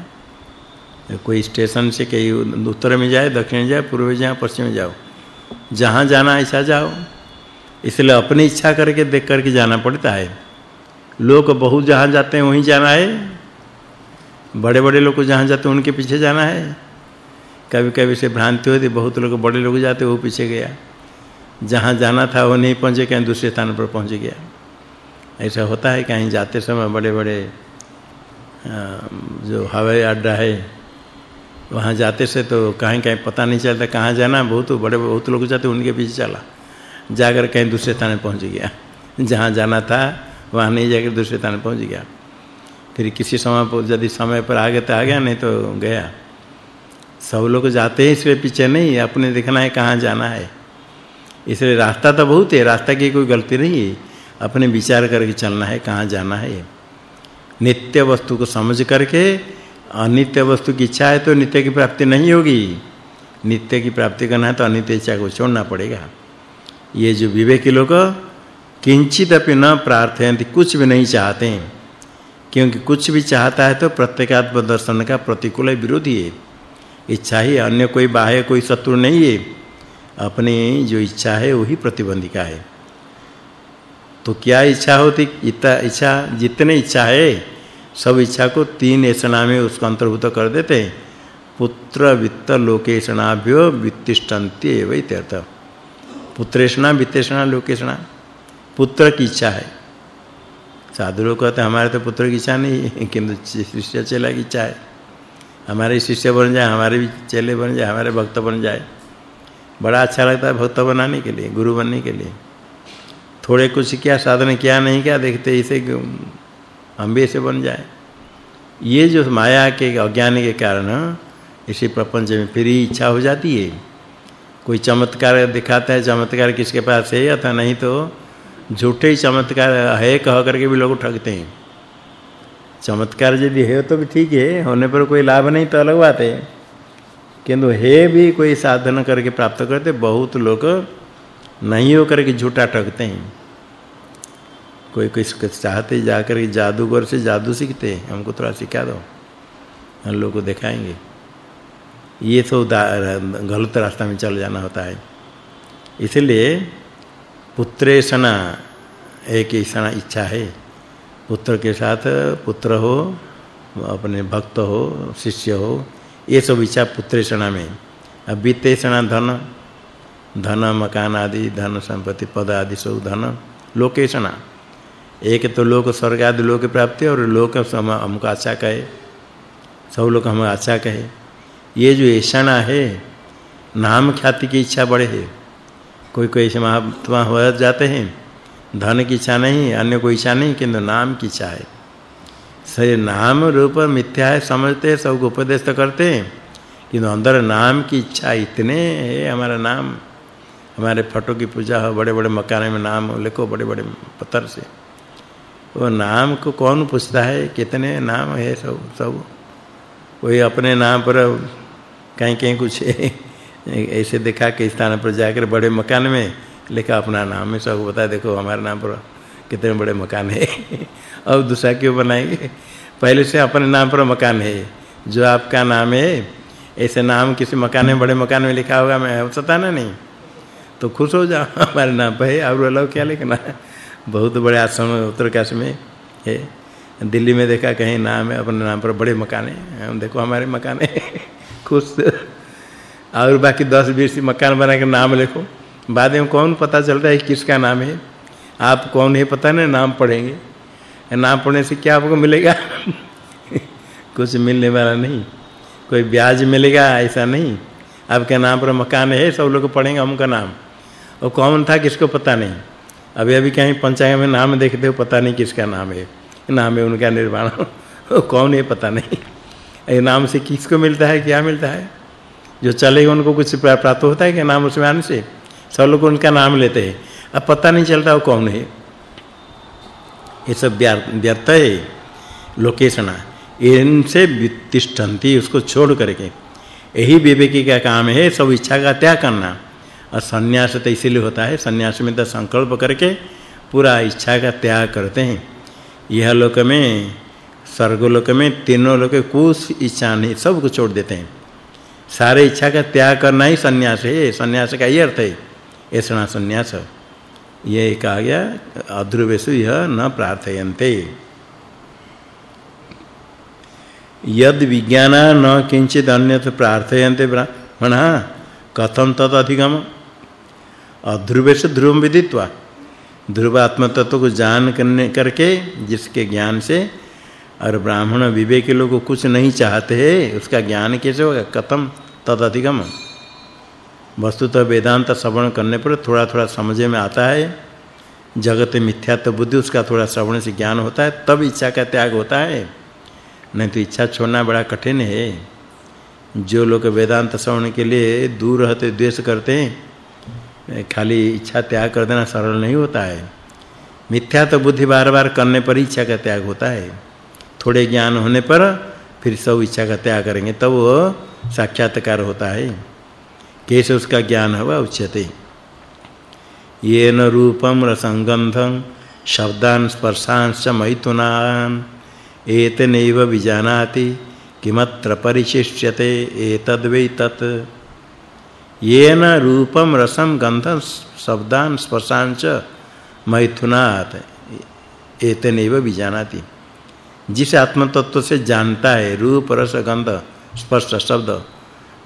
कोई स्टेशन से कहीं उत्तर में जाए, दक्षिण जाए, पूर्व में जाए, पश्चिम में जाओ। जहाँ जाना ऐसा जाओ। इसलिए अपनी इच्छा करके देख करके जाना पड़ता है। लोग बहुत जहाँ जाते हैं, वहीं जाना है। बड़े-बड़े लोग जहाँ जाते हैं, उनके पीछे जाना है। कभी-कभी से भ्रांति होती, बहुत लोग बड़े लोग जाते, वो पीछे गया। जहाँ जाना था, वो नहीं पहुँचे, कहीं दूसरे स्थान पर पहुँच गया। ऐसा होता है, कहीं जाते समय बड़े-बड़े जो हवाई अड्डा है, वहाँ जाते से तो कहीं कहीं पता नहीं चलता, कहाँ जाना, बहुत बड़े, बहुत लोग जाते, उनके पीछे चला। जाकर कहीं दूसरे स्थान पहुँच गया। जहाँ जाना था, वहाँ नहीं जाकर दूसरे स्थान पहुँच गया। फिर किसी समय पर, यदि समय पर आ गया तो आ गया, नहीं तो गया। सब लोग जाते हैं इसके पीछे नहीं, अपने देखना है कहाँ जाना है। इसलिए रास्ता तो बहुत है, रास्ता की कोई गलती नहीं है। अपने विचार करके चलना है, कहाँ जाना है। नित्य वस्तु को समझ करके, अनित्य वस्तु की इच्छा है तो नित्य की प्राप्ति नहीं होगी। नित्य की प्राप्ति करना है तो अनित्य इच्छा को छोड़ना पड़ेगा। ये जो विवेकी लोग, किंचित अपि न प्रार्थयन्ति, कुछ भी नहीं चाहते क्योंकि कुछ भी चाहता है तो प्रत्येगात्म दर्शन का प्रतिकूल विरोधी है। इच्छा ही, अन्य कोई बाह्य, कोई शत्रु नहीं है। अपनी जो इच्छा है, वही प्रतिबंधिका है। तो क्या इच्छा होती? इतना इच्छा, जितने इच्छा है, सब इच्छा को तीन ऐसा में उसको अंतर्भूत कर देते हैं। पुत्र वित्त लोकेशनाभ्यो वित्तिष्ठन्ति एवं इत्यर्थ। पुत्रेशना, वित्तेशना, लोकेशना, पुत्र की इच्छा है। साधु लोग कहते हमारे तो पुत्र की इच्छा नहीं है, किंतु शिष्य चेला की इच्छा है। हमारे शिष्य बन जाए, हमारे भी चेले बन जाए, हमारे भक्त बन जाए। बड़ा अच्छा लगता है भक्त बनाने के लिए, गुरु बनने के लिए। थोड़े कुछ क्या, साधन किया नहीं क्या, देखते इसे हम भी ऐसे बन जाए। ये जो माया के अज्ञान के कारण इसी प्रपंच में फिर इच्छा हो जाती है। कोई चमत्कार दिखाता है, चमत्कार किसके पास है अथवा नहीं तो झूठे ही चमत्कार है, कह करके भी लोग ठगते हैं। चमत्कार यदि है तो भी ठीक है, होने पर कोई लाभ नहीं तो अलग बात है। किंतु है भी कोई साधन करके प्राप्त करते, बहुत लोग नहीं हो करके झूठा ठगते हैं। कोई कोई चाहते जाकर के जादूगर से जादू सीखते हमको थोड़ा सिखा दो। हम लोग को दिखाएँगे। ये तो गलत रास्ता में चल जाना होता है। इसलिए पुत्रेशना एक ईशना इच्छा है। पुत्र के साथ पुत्र हो, अपने भक्त हो, शिष्य हो, ये सब इच्छा पुत्रेशना में। अब वित्तेशना धन धन, मकान आदि, धन, संपत्ति, पद आदि सब धन लोकेशना एक तो लोक स्वर्ग आदि लोक प्राप्ति और लोक सम हमको अच्छा कहे। सब लोग हमें अच्छा कहे। ये जो ऐसा है, नाम ख्याति की इच्छा बड़े है। कोई कोई ऐसे महात्मा हो जाते हैं धन की इच्छा नहीं, अन्य कोई इच्छा नहीं, किंतु नाम की इच्छा है। सही नाम रूप मिथ्या है, समझते सबको उपदेश तो करते हैं, किंतु अंदर नाम की इच्छा इतने है, हमारा नाम, हमारे फ़ोटो की पूजा हो, बड़े-बड़े मकान में नाम लिखो बड़े-बड़े पत्थर से। वो नाम को कौन पूछता है, कितने नाम है सब सब? कोई अपने नाम पर कहीं कहीं कुछ ऐसे देखा के स्थान पर जाकर बड़े मकान में लिखा अपना नाम है सब बता देखो हमारे नाम पर कितने बड़े मकान है। अब दूसरा क्यों बनाएँगे? पहले से अपने नाम पर मकान है। जो आपका नाम है, ऐसे नाम किसी मकान में, बड़े मकान में लिखा होगा, मैं पता ना नहीं। तो खुश हो जाओ, हमारे नाम पे और अलग क्या लिखना बहुत बड़े आश्रम उत्तरकाशी में है। दिल्ली में देखा कहीं नाम है, अपने नाम पर बड़े मकान है। हम देखो हमारे मकान है। खुश। और बाकी 10 20 मकान बना के नाम लिखो। बाद में कौन पता चल रहा है किसका नाम है? आप कौन है पता नहीं, नाम पढ़ेंगे। नाम पढ़ने से क्या आपको मिलेगा? कुछ मिलने वाला नहीं। कोई ब्याज मिलेगा, ऐसा नहीं। आपके नाम पर मकान है, सब लोग पढ़ेंगे हमका नाम। और कौन था किसको पता नहीं। अभी अभी कहीं पंचायत में नाम देखते हो, पता नहीं किसका नाम है। नाम है उनका निर्माण। कौन है पता नहीं। ये नाम से किसको मिलता है, क्या मिलता है? जो चलेगा उनको कुछ प्राप्त होता है क्या नाम उसमें आने से? सब लोग उनका नाम लेते हैं। अब पता नहीं चलता वो कौन है। ये सब व्यर्थ है लोकेशना। इनसे वितिष्ठन्ति, उसको छोड़ करके। यही विवेकी का काम है, सब इच्छा का त्याग करना। और सन्यास तो इसीलिए होता है, सन्यास में तो संकल्प करके पूरा इच्छा का त्याग करते हैं। यह लोक में, स्वर्गलोक में, तीनों लोक कुछ इच्छा नहीं, सब कुछ छोड़ देते हैं। सारे इच्छा का त्याग करना ही संन्यास है। सन्यास का ये अर्थ है ऐसा संन्यास ये कहा गया अध्रुवेशु यह न प्रार्थयन्ते। यद विज्ञान न किंचित अन्यथ प्रार्थयन्ते ब्राह्मण कथम तद अधिगम अध्रुवेश ध्रुवम विदित्वा ध्रुव आत्म तत्व को जान करने करके, जिसके ज्ञान से और ब्राह्मण विवेक लोग कुछ नहीं चाहते उसका ज्ञान कैसे होगा? कथम तद अधिगम वस्तुतः वेदांत श्रवण करने पर थोड़ा-थोड़ा समझ में आता है। जगत मिथ्यात्व बुद्धि, उसका थोड़ा श्रवण से ज्ञान होता है, तब इच्छा का त्याग होता है। नहीं तो इच्छा छोड़ना बड़ा कठिन है। जो लोग वेदांत श्रवण के लिए दूर रहते, द्वेष करते हैं खाली इच्छा त्याग कर देना सरल नहीं होता है। मिथ्या तो बुद्धि बार-बार करने पर इच्छा का त्याग होता है। थोड़े ज्ञान होने पर फिर सब इच्छा का त्याग करेंगे, तब साक्षात्कार होता है। कैसे उसका ज्ञान हुआ उच्यते। येन रूपम रसंगंधं शब्दान स्पर्शांश्च मैथुनान, एतनैव विजानाति किमत्र परिशिष्यते एतद्वै तत् येन रूपम रसम गंधम शब्दान स्पर्शान च मैथुनात्, एतनैव विजानाति। जिस आत्म तत्व से जानता है, रूप, रस गंध स्पर्श, शब्द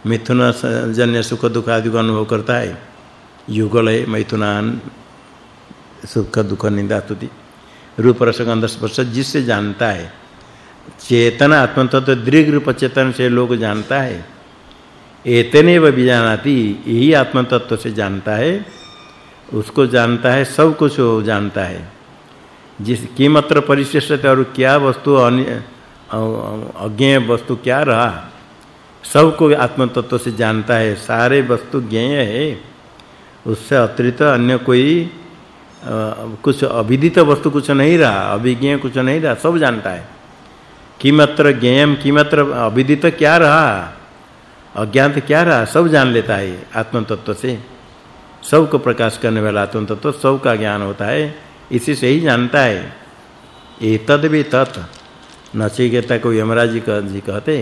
मिथुन जन्य सुख दुख आदि का अनुभव करता है। युगल है मैथुनान सुख दुख निंदा स्तुति रूप रस गंध स्पर्श जिससे जानता है। चेतन आत्म तत्व दृग रूप चेतन से लोग जानता है। एतने व विजानाति, यही आत्म तत्व से जानता है। उसको जानता है, सब कुछ वो जानता है। जिस कीमत्र परिशिष्ट और क्या वस्तु अज्ञेय वस्तु क्या रहा? सबको आत्म तत्व से जानता है। सारे वस्तु ज्ञेय है। उससे अतिरिक्त अन्य कोई आ, कुछ अविदित वस्तु कुछ नहीं रहा अभिज्ञ कुछ नहीं रहा सब जानता है। किमत्र ज्ञेयम किमत्र अविदित क्या रहा? अज्ञात क्या रहा? सब जान लेता है आत्म तत्व से। सबको प्रकाश करने वाला आत्म तत्व सब का ज्ञान होता है। इसी से ही जानता है। एतद भी तत्। नचिकेता को यमराज जी कहते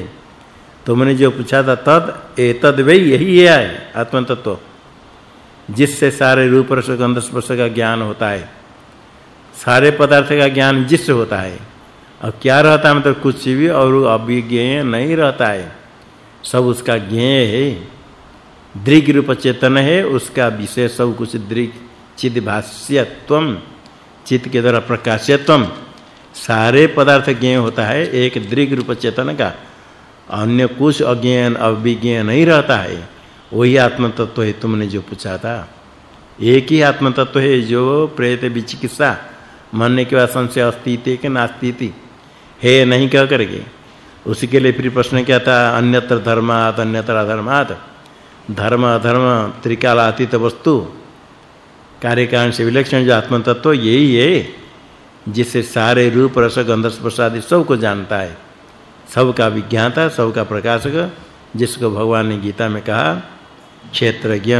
तुमने जो पूछा था, तद एतद वे, यही है आत्म तत्व जिससे सारे रूप रस गंध स्पर्श का ज्ञान होता है। सारे पदार्थ का ज्ञान जिससे होता है। और क्या रहता है? मतलब कुछ भी, और अभिज्ञेय नहीं रहता है। सब उसका ज्ञेय है। दृग रूप चेतन है, उसका विषय सब कुछ दृग, चिद भाष्यत्वम चित्त के द्वारा प्रकाश्यत्वम सारे पदार्थ ज्ञेय होता है, एक दृग रूप चेतन का। अन्य कुछ अज्ञान अविज्ञेय नहीं रहता है, वही आत्म तत्व है तुमने जो पूछा था। एक ही आत्म तत्व है जो प्रेत विचिकित्सा, मरने के बाद संशय, अस्तित्व के नास्तिति है नहीं कह करके? उसी के लिए फिर प्रश्न क्या था? अन्यत्र धर्मात, अन्यत्र अधर्मात। धर्म, अधर्म त्रिकालातीत वस्तु। कार्य कारण से विलक्षण जो आत्म तत्व यही है, जिससे सारे रूप, रस, गंध, स्पर्श आदि सबको जानता है। सब का विज्ञाता सब का प्रकाशक जिसको भगवान ने गीता में कहा क्षेत्रज्ञ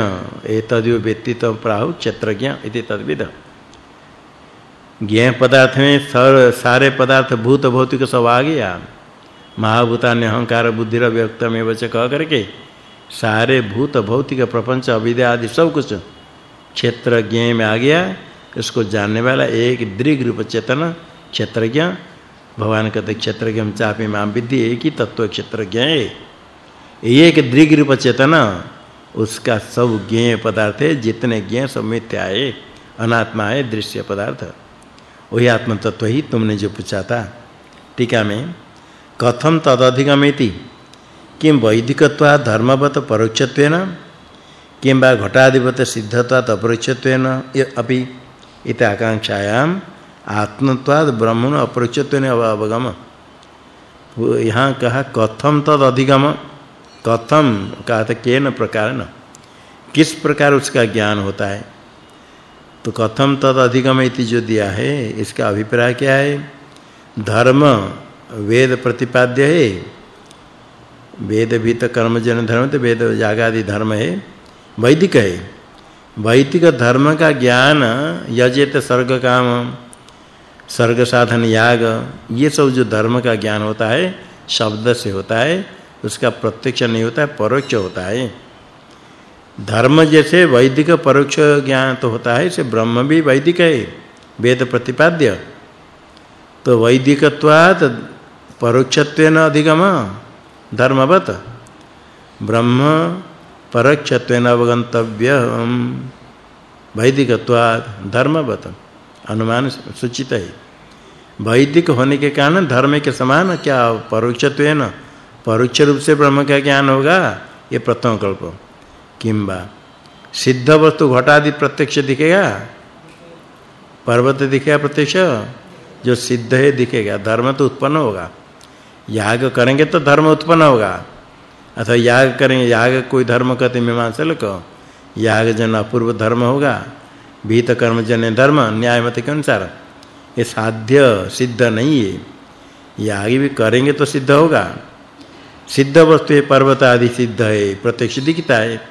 एतद्यो व्यक्तित्व प्राहु क्षेत्रज्ञ इति तद्विद। ज्ञ पदार्थ में सर, सारे पदार्थ भूत भौतिक सब आ गया। महाभूता ने अहंकार बुद्धि व्यक्त में वच कह करके सारे भूत भौतिक प्रपंच अविद्या आदि सब कुछ क्षेत्र ज्ञ में आ गया। इसको जानने वाला एक दृग रूप चेतन क्षेत्रज्ञ भगवान कहते क्षेत्रज्ञ चापे माँ विद्धि एक ही तत्व क्षेत्रज्ञ एक दृग रूप चेतन, उसका सब ज्ञेय पदार्थ है, जितने ज्ञेय सब मिथ्या है, अनात्मा है, दृश्य पदार्थ। वही आत्म तत्व ही तुमने जो पूछा था। टीका में कथम तदधिगमेति? किम वैदिकत्वा धर्मवत परोक्षत्वेन? किम बा घटाधिपत सिद्धत्वात् अपरोक्षत्वेन? अपि इत आकांक्षायाम आत्मत्वाद ब्रह्मण अपरोक्षत्वेन अवगम। यहाँ कहा, कथम तद अधिगम। कथम कहते केन प्रकार न? किस प्रकार उसका ज्ञान होता है? तो कथम तद अधिगम इति जो दिया है, इसका अभिप्राय क्या है? धर्म वेद प्रतिपाद्य है। वेद भी तो कर्मजन धर्म तो वेद जागादि धर्म है। वैदिक है। वैदिक धर्म का ज्ञान यजेत स्वर्ग काम स्वर्ग साधन याग, ये सब जो धर्म का ज्ञान होता है, शब्द से होता है, उसका प्रत्यक्ष नहीं होता है, परोक्ष होता है। धर्म जैसे वैदिक परोक्ष ज्ञान तो होता है से ब्रह्म भी वैदिक है, वेद प्रतिपाद्य। तो वैदिकत्वात् परोक्षत्वेन अधिगम, धर्मवत। ब्रह्म परोक्षत्वेन अवगंतव्यम वैदिकत्वात् धर्मवत। अनुमान सूचित है। वैदिक होने के कारण धर्म के समान क्या परोक्षत्वेन परोक्ष रूप से ब्रह्म का ज्ञान होगा, ये प्रथम कल्प किंबा? सिद्ध वस्तु घटादि प्रत्यक्ष दिखेगा? पर्वत दिखेगा प्रत्यक्ष? जो सिद्ध है दिखेगा, धर्म तो उत्पन्न होगा। याग करेंगे तो धर्म उत्पन्न होगा। अथवा याग करेंगे, याग कोई धर्म कहते मीमांसा लोग। याग जन अपूर्व धर्म होगा। भीत कर्म जन धर्म न्याय मत के अनुसार। ये साध्य, सिद्ध नहीं है। ये आगे भी करेंगे तो सिद्ध होगा। सिद्ध वस्तु है पर्वत आदि सिद्ध है, प्रत्यक्ष दिखता है।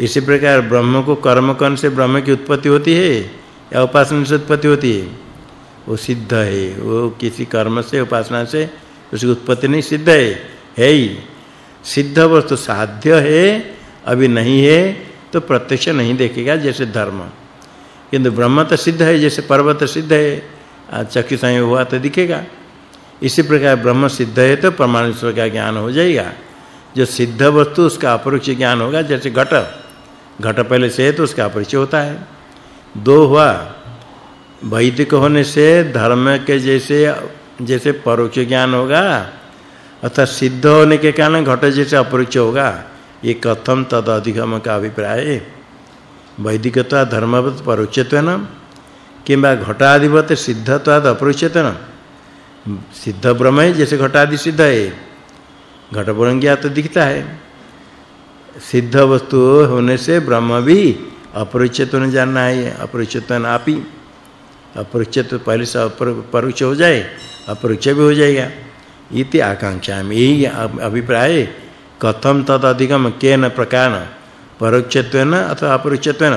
इसी प्रकार ब्रह्म को कर्म कर्ण से ब्रह्म की उत्पत्ति होती है, या उपासना से उत्पत्ति होती है। वो सिद्ध है, वो किसी कर्म से, उपासना से, उसकी उत्पत्ति नहीं, सिद्ध है है ही। सिद्ध वस्तु साध्य है, अभी नहीं है तो प्रत्यक्ष नहीं देखेगा जैसे धर्म। किंतु ब्रह्म तो सिद्ध है, जैसे पर्वत सिद्ध है। चक्षु संयोग हुआ तो दिखेगा। इसी प्रकार ब्रह्म सिद्ध है तो परमाणु का ज्ञान हो जाएगा। जो सिद्ध वस्तु, उसका अपरोक्ष ज्ञान होगा, जैसे घट। घट पहले से है तो उसका अपरिचय होता है। दो हुआ, वैदिक होने से, धर्म के जैसे जैसे परोक्ष ज्ञान होगा, अर्थात सिद्ध होने के कारण घट जैसे अपरोक्ष होगा। ये कथम तद अधिगम का अभिप्राय वैदिकत्व धर्मवत परोक्षत्वेन किंबा घटादिवत सिद्धत्वाद अपरोक्षत्वेन सिद्ध ब्रह्म है, जैसे घटादि सिद्ध है। घट तो दिखता है। सिद्ध वस्तु होने से ब्रह्म भी अपरिचितन जानना है, अपरिचितन आपी। अपरिचित पहले से परोक्ष हो जाए अपरिचय भी हो जाएगा। इति आकांक्षा में यही अभिप्राय कथम तद अधिगम केन प्रकार परोक्षत्वेन अथवा अपरोक्षत्वेन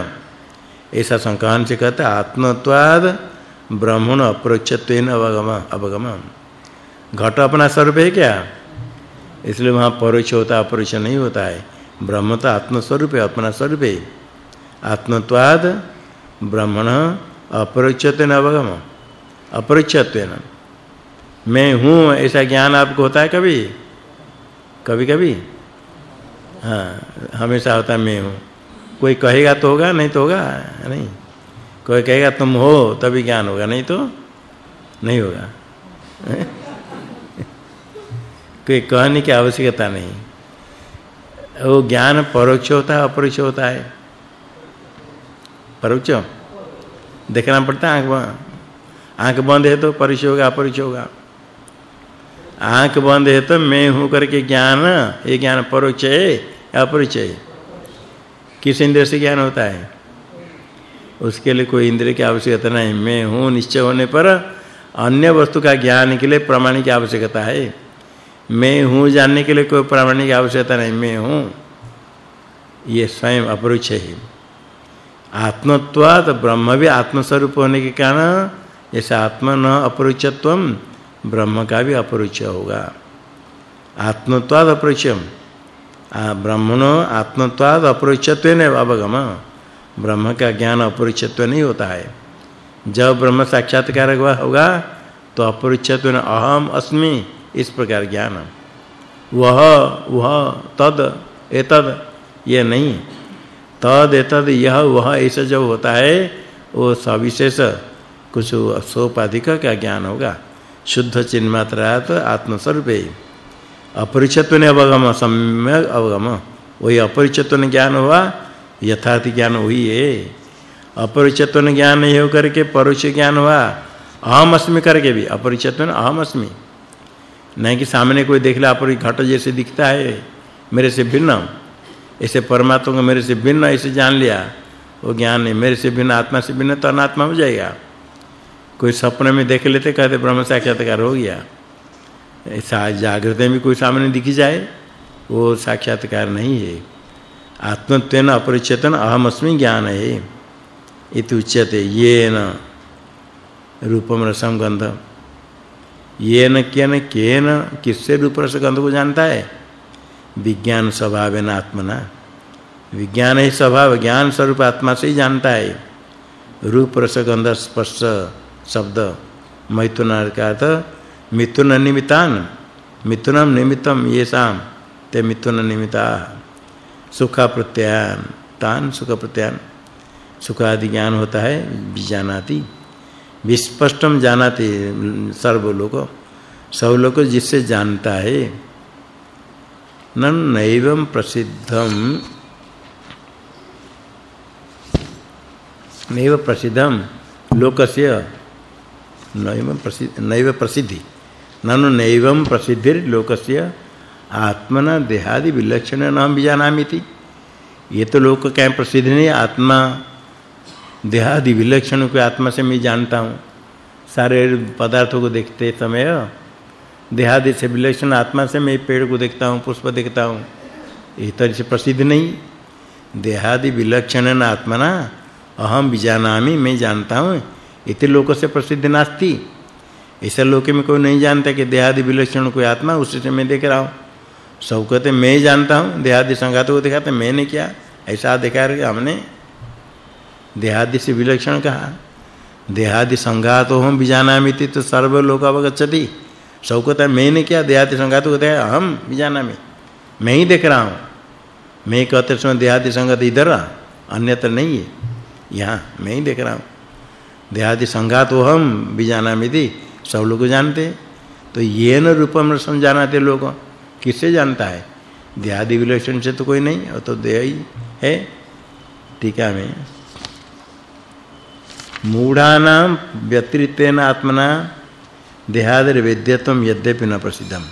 ऐसा संकान से कहते आत्मत्वाद ब्रह्मण अपरोक्षत्वेन अवगम अवगम घट अपना स्वरूप है क्या? इसलिए वहाँ परोक्ष होता, अपरोक्ष नहीं होता है। ब्रह्म तो आत्म स्वरूप है, अपना स्वरूप है। आत्मत्वाद ब्रह्मण अपरोक्षत्वेन अवगम, अपरोक्षत्वेन। मैं हूँ ऐसा ज्ञान आपको होता है कभी? कभी कभी हाँ हमेशा होता मैं हूँ। कोई कहेगा तो होगा, नहीं तो होगा, नहीं। कोई कहेगा तुम हो, तभी ज्ञान होगा, नहीं तो नहीं होगा। कोई कहने की आवश्यकता नहीं। वो ज्ञान परोक्ष होता है, अपरोक्ष होता है। परोक्ष? देखना पड़ता है आँख आँख बंद है तो परोक्ष होगा, अपरोक्ष होगा। आँख बंद है तो मैं हूँ करके ज्ञान, ये ज्ञान परोक्ष है, अपरोक्ष है। किस इंद्रिय से ज्ञान होता है? उसके लिए कोई इंद्रिय की आवश्यकता नहीं। मैं हूँ निश्चय होने पर अन्य वस्तु का ज्ञान के लिए प्रमाण की आवश्यकता है। मैं हूँ जानने के लिए कोई प्रमाण की आवश्यकता नहीं। मैं हूँ। ये स्वयं अपरोक्ष है। आत्मत्वात् ब्रह्म भी आत्मस्वरूप होने के कारण जैसे आत्मा न अपरोक्षत्वम ब्रह्म का भी अपरोक्ष होगा। आत्मत्वाद अपरोक्षम ब्रह्मणो आत्मत्वाद अपरिचित्व ने अवगम ब्रह्म का ज्ञान अपरोक्षत्व नहीं होता है जब ब्रह्म साक्षात्कार होगा तो अपरिचित्व अपरोक्षत्व अहम अस्मि इस प्रकार ज्ञान वह वह तद एतद ये नहीं तद एतद यह वह ऐसा जब होता है वो सविशेष कुछ सोपाधिक का ज्ञान होगा शुद्ध चिन्मात्रात आत्मस्वरूप अपरिचित ने अवगम, सम्यक अवगम। वही अपरिचित ज्ञान हुआ, यथार्थ ज्ञान वही है अपरिचित ज्ञान नहीं हो करके परोक्ष ज्ञान हुआ अहम अस्मि करके भी अपरिचित अहम अस्मि नहीं कि सामने कोई देख ले, आप घट जैसे दिखता है, मेरे से भिन्न। ऐसे परमात्मा को मेरे से भिन्न, ऐसे जान लिया, वो ज्ञान है मेरे से भिन्न, आत्मा से भिन्न तो अनात्मा हो जाएगा। कोई सपने में देख लेते, कहते ब्रह्म साक्षात्कार हो गया। ऐसा जागृत में कोई सामने दिख जाए, वो साक्षात्कार नहीं है। आत्मत्वेन अपरिचेतन, अहमस्मि ज्ञान है। इति उच्यते, येन रूपम रसम गंध। ये न केन केन किससे रूप रस गंध को जानता है? विज्ञान स्वभाव है आत्मना। विज्ञान ही स्वभाव, ज्ञान स्वरूप आत्मा से ही जानता है। रूप रस गंध, स्पर्श, शब्द मैथुन का तो मिथुन निमितान मिथुनम निमित्तम येषाम, ते मिथुन निमिता सुख प्रत्यान तान सुख प्रत्यान सुख आदि ज्ञान होता है विजानाति विस्पष्टम जानाते सर्व लोग सब लोग जिससे जानता है न नैवम प्रसिद्धम नैव प्रसिद्धम लोकस्य नैव प्रसिद्ध नैव प्रसिद्धि। ननु नैवम प्रसिद्धिर लोकस्य आत्मना देहादि विलक्षण नाम बीजानामिति ये तो लोक क्या प्रसिद्ध नहीं, आत्मा देहादि विलक्षण को आत्मा से मैं जानता हूँ। सारे पदार्थों को देखते समय, देहादि से विलक्षण आत्मा से मैं पेड़ को देखता हूँ, पुष्प देखता हूँ। ये तरह से प्रसिद्ध नहीं। देहादि विलक्षण आत्मना अहम विजानामि मैं जानता हूँ। इति लोक से प्रसिद्ध नास्ति। ऐसा लोक में कोई नहीं जानता कि देहादि विलक्षण कोई आत्मा उसी से मैं देख रहा हूँ। सब कहते, मैं ही जानता हूँ, देहादि संगात को दिखाते, मैंने क्या। ऐसा देखा है हमने देहादि से विलक्षण कहा। देहादि संघात हम बीजानामिति तो सर्व लोक अवगच्छति सब कहता है मैंने क्या, देहादि संघात को देखा, हम बीजानामि। मैं ही देख रहा हूँ। मैं कहते समय देहादि संगत इधर अन्यत्र नहीं है। यहाँ मैं ही देख रहा हूँ। देहादि संघात हम बीजानामिति सब लोग जानते तो ये न रूपम समझानाते लोग। किससे जानता है? देहादि विलक्षण से तो कोई नहीं और तो देह ही है। टीका में मूढ़ानाम व्यतिरिक्तेन आत्मना देहादिर वेद्यत्वम यद्यपि न प्रसिद्धम।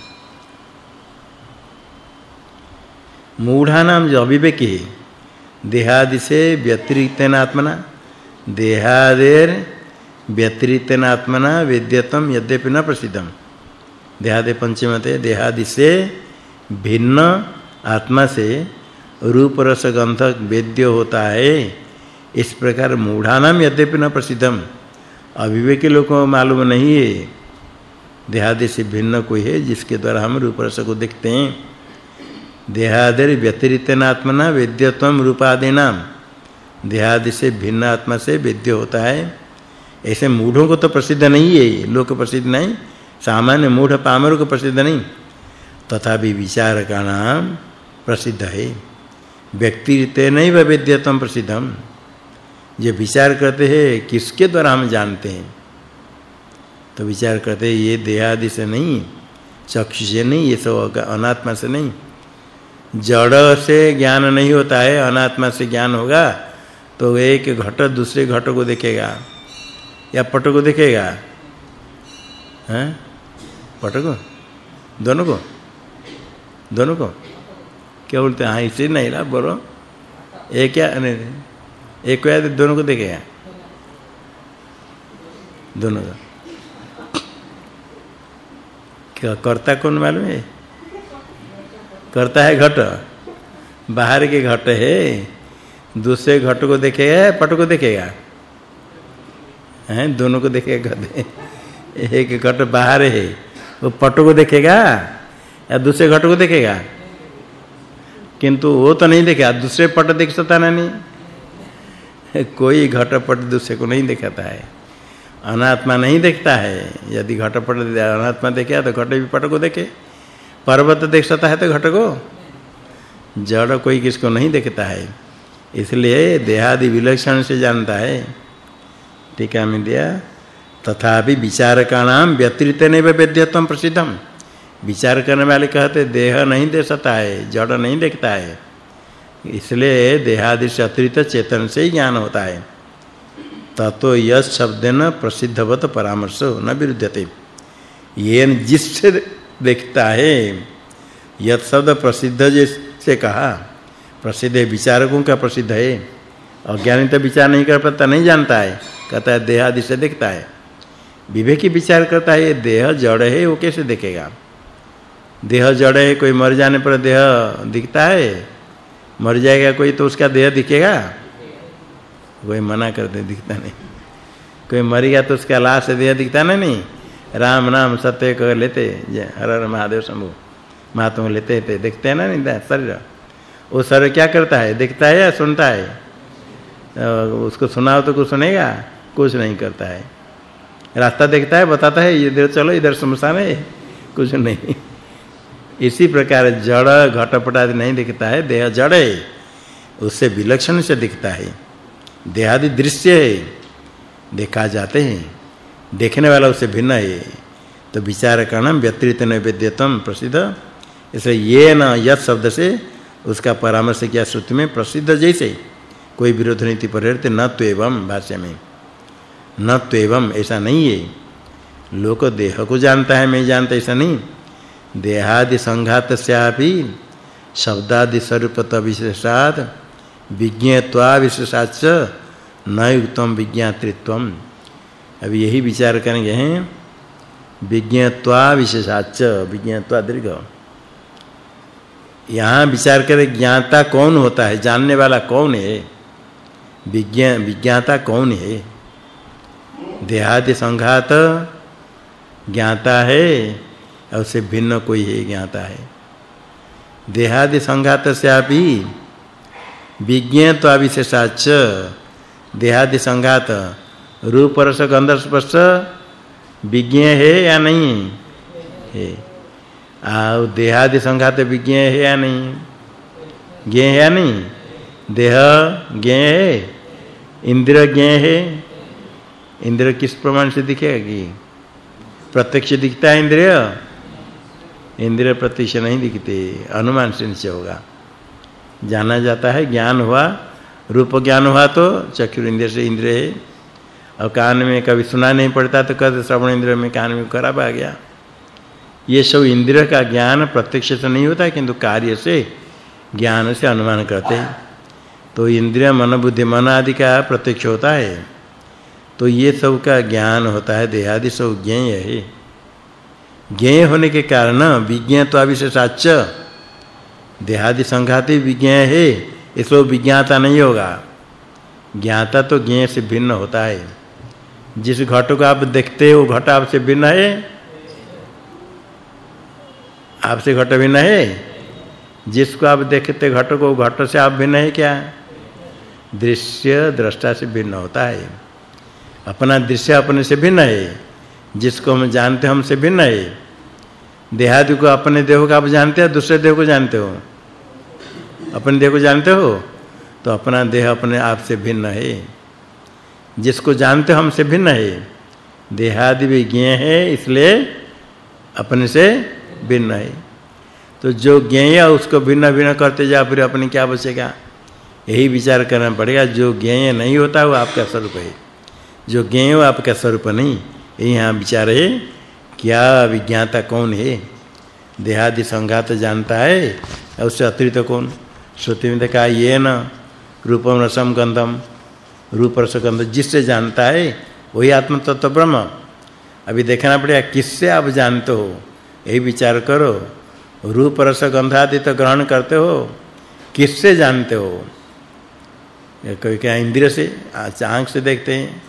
मूढ़ानाम जो अविवेकी है, देहादि से व्यतिरिक्तेन आत्मना, देहादेर व्यतिरिक्तेन आत्मना वेद्यत्वम यद्यपि न प्रसिद्धम। देहादि पंचमते, देहादि से भिन्न आत्मा से रूप रस गंध वेद्य होता है। इस प्रकार मूढ़ानाम यद्यपि न प्रसिद्धम। अविवेकी लोगों को मालूम नहीं है। देहादि से भिन्न कोई है जिसके द्वारा हम रूप रस को देखते हैं। देहादिर व्यतिरिक्तन आत्मना वेद्यत्वम रूपादिनाम। देहादि से भिन्न आत्मा से वेद्य होता है। ऐसे मूढ़ों को तो प्रसिद्ध नहीं है लोक प्रसिद्ध नहीं, सामान्य मूढ़ पामर को प्रसिद्ध नहीं। तथापि विचार का नाम प्रसिद्ध है। व्यक्तिरिते नहीं वेद्यत्वम प्रसिद्धम ये विचार करते हैं, किसके द्वारा हम जानते हैं? तो विचार करते हैं, ये देहादि से नहीं, चक्षु से नहीं, ये सब अनात्मा से नहीं। जड़ से ज्ञान नहीं होता है, अनात्मा से ज्ञान होगा तो एक घट दूसरे घट को देखेगा। या पट को देखेगा? हैं? पट को? दोनों को? दोनों को? क्या बोलते हैं? हाँ इसे नहीं ना बोलो। एक क्या नहीं, एक को दोनों को देखेगा। दोनों का। क्या करता कौन मालूम है? करता है घट। बाहर के घट है। दूसरे घट को देखेगा, पट को देखेगा। हैं? दोनों को देखेगा। गधे एक घट बाहर है, वो पट को देखेगा या दूसरे घट को देखेगा? किंतु वो तो नहीं देखेगा दूसरे पट देख सकता नहीं? कोई घटपट दूसरे को नहीं दिखाता है। अनात्मा नहीं देखता है। यदि घटपट अनात्मा देखे तो घट भी पट को देखे। पर्वत देख सकता है तो घट को? जड़ कोई किसको नहीं देखता है। इसलिए देहादि विलक्षण से जानता है। टीका में दिया तथापि विचारका नाम व्यतिरिक्त नहीं वेद्यत्वम प्रसिद्धम विचार करने वाले कहते देह नहीं दे सकता है जड़ नहीं देखता है इसलिए देहादि से अतिरिक्त चेतन से ही ज्ञान होता है ततो यश शब्देन प्रसिद्धवत परामर्श न विरुद्धते ये जिससे देखता है यत शब्द प्रसिद्ध जैसे कहा प्रसिद्ध विचारकों का प्रसिद्ध है अज्ञानी तो विचार नहीं कर पाता, नहीं जानता है। कहता है देहादि से देखता है। विवेकी विचार करता है, ये देह जड़ है, वो कैसे देखेगा? देह जड़ है, कोई मर जाने पर देह दिखता है? मर जाएगा कोई तो उसका देह दिखेगा? कोई मना कर दे, दिखता नहीं। कोई मर गया तो उसका लाश देह दिखता ना नहीं। राम नाम सत्य कर लेते हर हर महादेव शंभु। महात्मा लेते थे देखते हैं ना नहीं शरीर। वो शरीर क्या करता है, देखता है या सुनता है? उसको सुनाओ तो कुछ सुनेगा, कुछ नहीं करता है। रास्ता देखता है, बताता है, इधर चलो, इधर शमशान है, कुछ नहीं। इसी प्रकार जड़ घटपट आदि नहीं दिखता है, देह जड़ है, उससे विलक्षण से दिखता है। देहादि दृश्य है, देखा जाते हैं। देखने वाला उससे भिन्न है। तो विचार नाम व्यतिरिक्त नैवेद्यतम प्रसिद्ध। इसलिए ये न यत शब्द से उसका परामर्श किया श्रुति में प्रसिद्ध जैसे। कोई विरोध नीति परिवर्त न तो एवं भाष्य में। न तो एवं, ऐसा नहीं है। लोक देह को जानता है, मैं जानता ऐसा नहीं। देहादि संघात शब्दादि स्वरूपत विशेषात विज्ञत्वा विशेषाच न युक्तम विज्ञातृत्वम। अब यही विचार करेंगे, हैं? विज्ञत्वा विशेषाच विज्ञत्वा दीर्घ यहाँ विचार करें, ज्ञाता कौन होता है? जानने वाला कौन है? विज्ञा विज्ञाता कौन है? देहादि संघात ज्ञाता है, और से भिन्न कोई है ज्ञाता है। देहादि संघात से अपि विज्ञान तो अविशेषाच देहादि संघात रूप रस गंध स्पर्श विज्ञान है या नहीं? है। आ देहादि संघात विज्ञान है या नहीं? ज्ञ है या नहीं? देह ज्ञ है? इंद्र ज्ञ है? इंद्र किस प्रमाण से दिखेगा? प्रत्यक्ष दिखता है इंद्रिय? इंद्रिय प्रत्यक्ष नहीं दिखते, अनुमान से निश्चय होगा। जाना जाता है, ज्ञान हुआ, रूप ज्ञान हुआ तो चक्षु इंद्र से इंद्र है। और कान में कभी सुना नहीं पड़ता तो कहते श्रवण इंद्र में कान में खराब आ गया। ये सब इंद्रिय का ज्ञान प्रत्यक्ष से नहीं होता, किंतु कार्य से, ज्ञान से अनुमान करते हैं। तो इंद्रिय मन बुद्धि मन आदि का प्रत्यक्ष होता है। तो ये सब का ज्ञान होता है, देहादि सब ज्ञेय है। ज्ञेय होने के कारण विज्ञान तो अविशेषाच देहादि संघाति विज्ञेय है, इसलिए विज्ञाता नहीं होगा। ज्ञाता तो ज्ञेय से भिन्न होता है। जिस घट को आप देखते हो घट आपसे भिन्न है। आपसे घट भिन्न है। जिसको आप देखते घट को घट से आप भिन्न है क्या? दृश्य दृष्टा से भिन्न होता है। अपना दृश्य अपने से भिन्न है। जिसको हम जानते हैं, हमसे भिन्न है। देहादि को अपने देह को आप जानते हैं, दूसरे देह को जानते हो? अपने देह को जानते हो? तो अपना देह अपने आप से भिन्न है। जिसको जानते हो, हमसे भिन्न है। देहादि भी ज्ञेय है, इसलिए अपने से भिन्न है। तो जो ज्ञेय उसको भिन्न भिन्न करते जा फिर अपने क्या बचेगा? यही विचार करना पड़ेगा, जो ज्ञेय नहीं होता वो आपका स्वरूप है। जो ज्ञेय हो आपका स्वरूप नहीं, यही विचार है, क्या विज्ञाता कौन है? देहादि संघात जानता है उससे अतिरिक्त कौन? श्रुति में देखा ये न रूपम रसम गंधम, रूप रस गंध जिससे जानता है, वही आत्म तत्व ब्रह्म। अभी देखना पड़ेगा, किससे आप जानते हो? यही विचार करो। रूप रस गंध आदि तो ग्रहण करते हो, किससे जानते हो? कोई क्या इंद्रिय से आँख से देखते हैं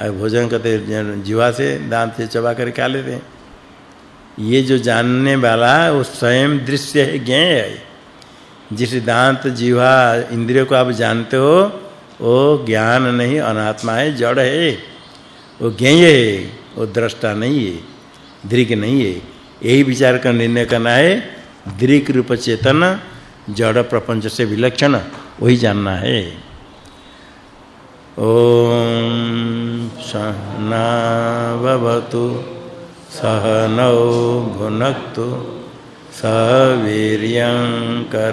और भोजन करते जीवा से, दांत से चबा कर खा लेते हैं। ये जो जानने वाला वो स्वयं दृश्य है ज्ञेय है। जिस दांत, जीवा, इंद्रिय को आप जानते हो, वो ज्ञान नहीं, अनात्मा है, जड़ है। वो ज्ञेय है, वो दृष्टा नहीं है दृक नहीं है। यही विचार कर निर्णय करना है दृक रूप चेतन, जड़ प्रपंच से विलक्षण, वही जानना है। ॐ सहनावतु सहनौ भुनक्तु सवीर्यं कर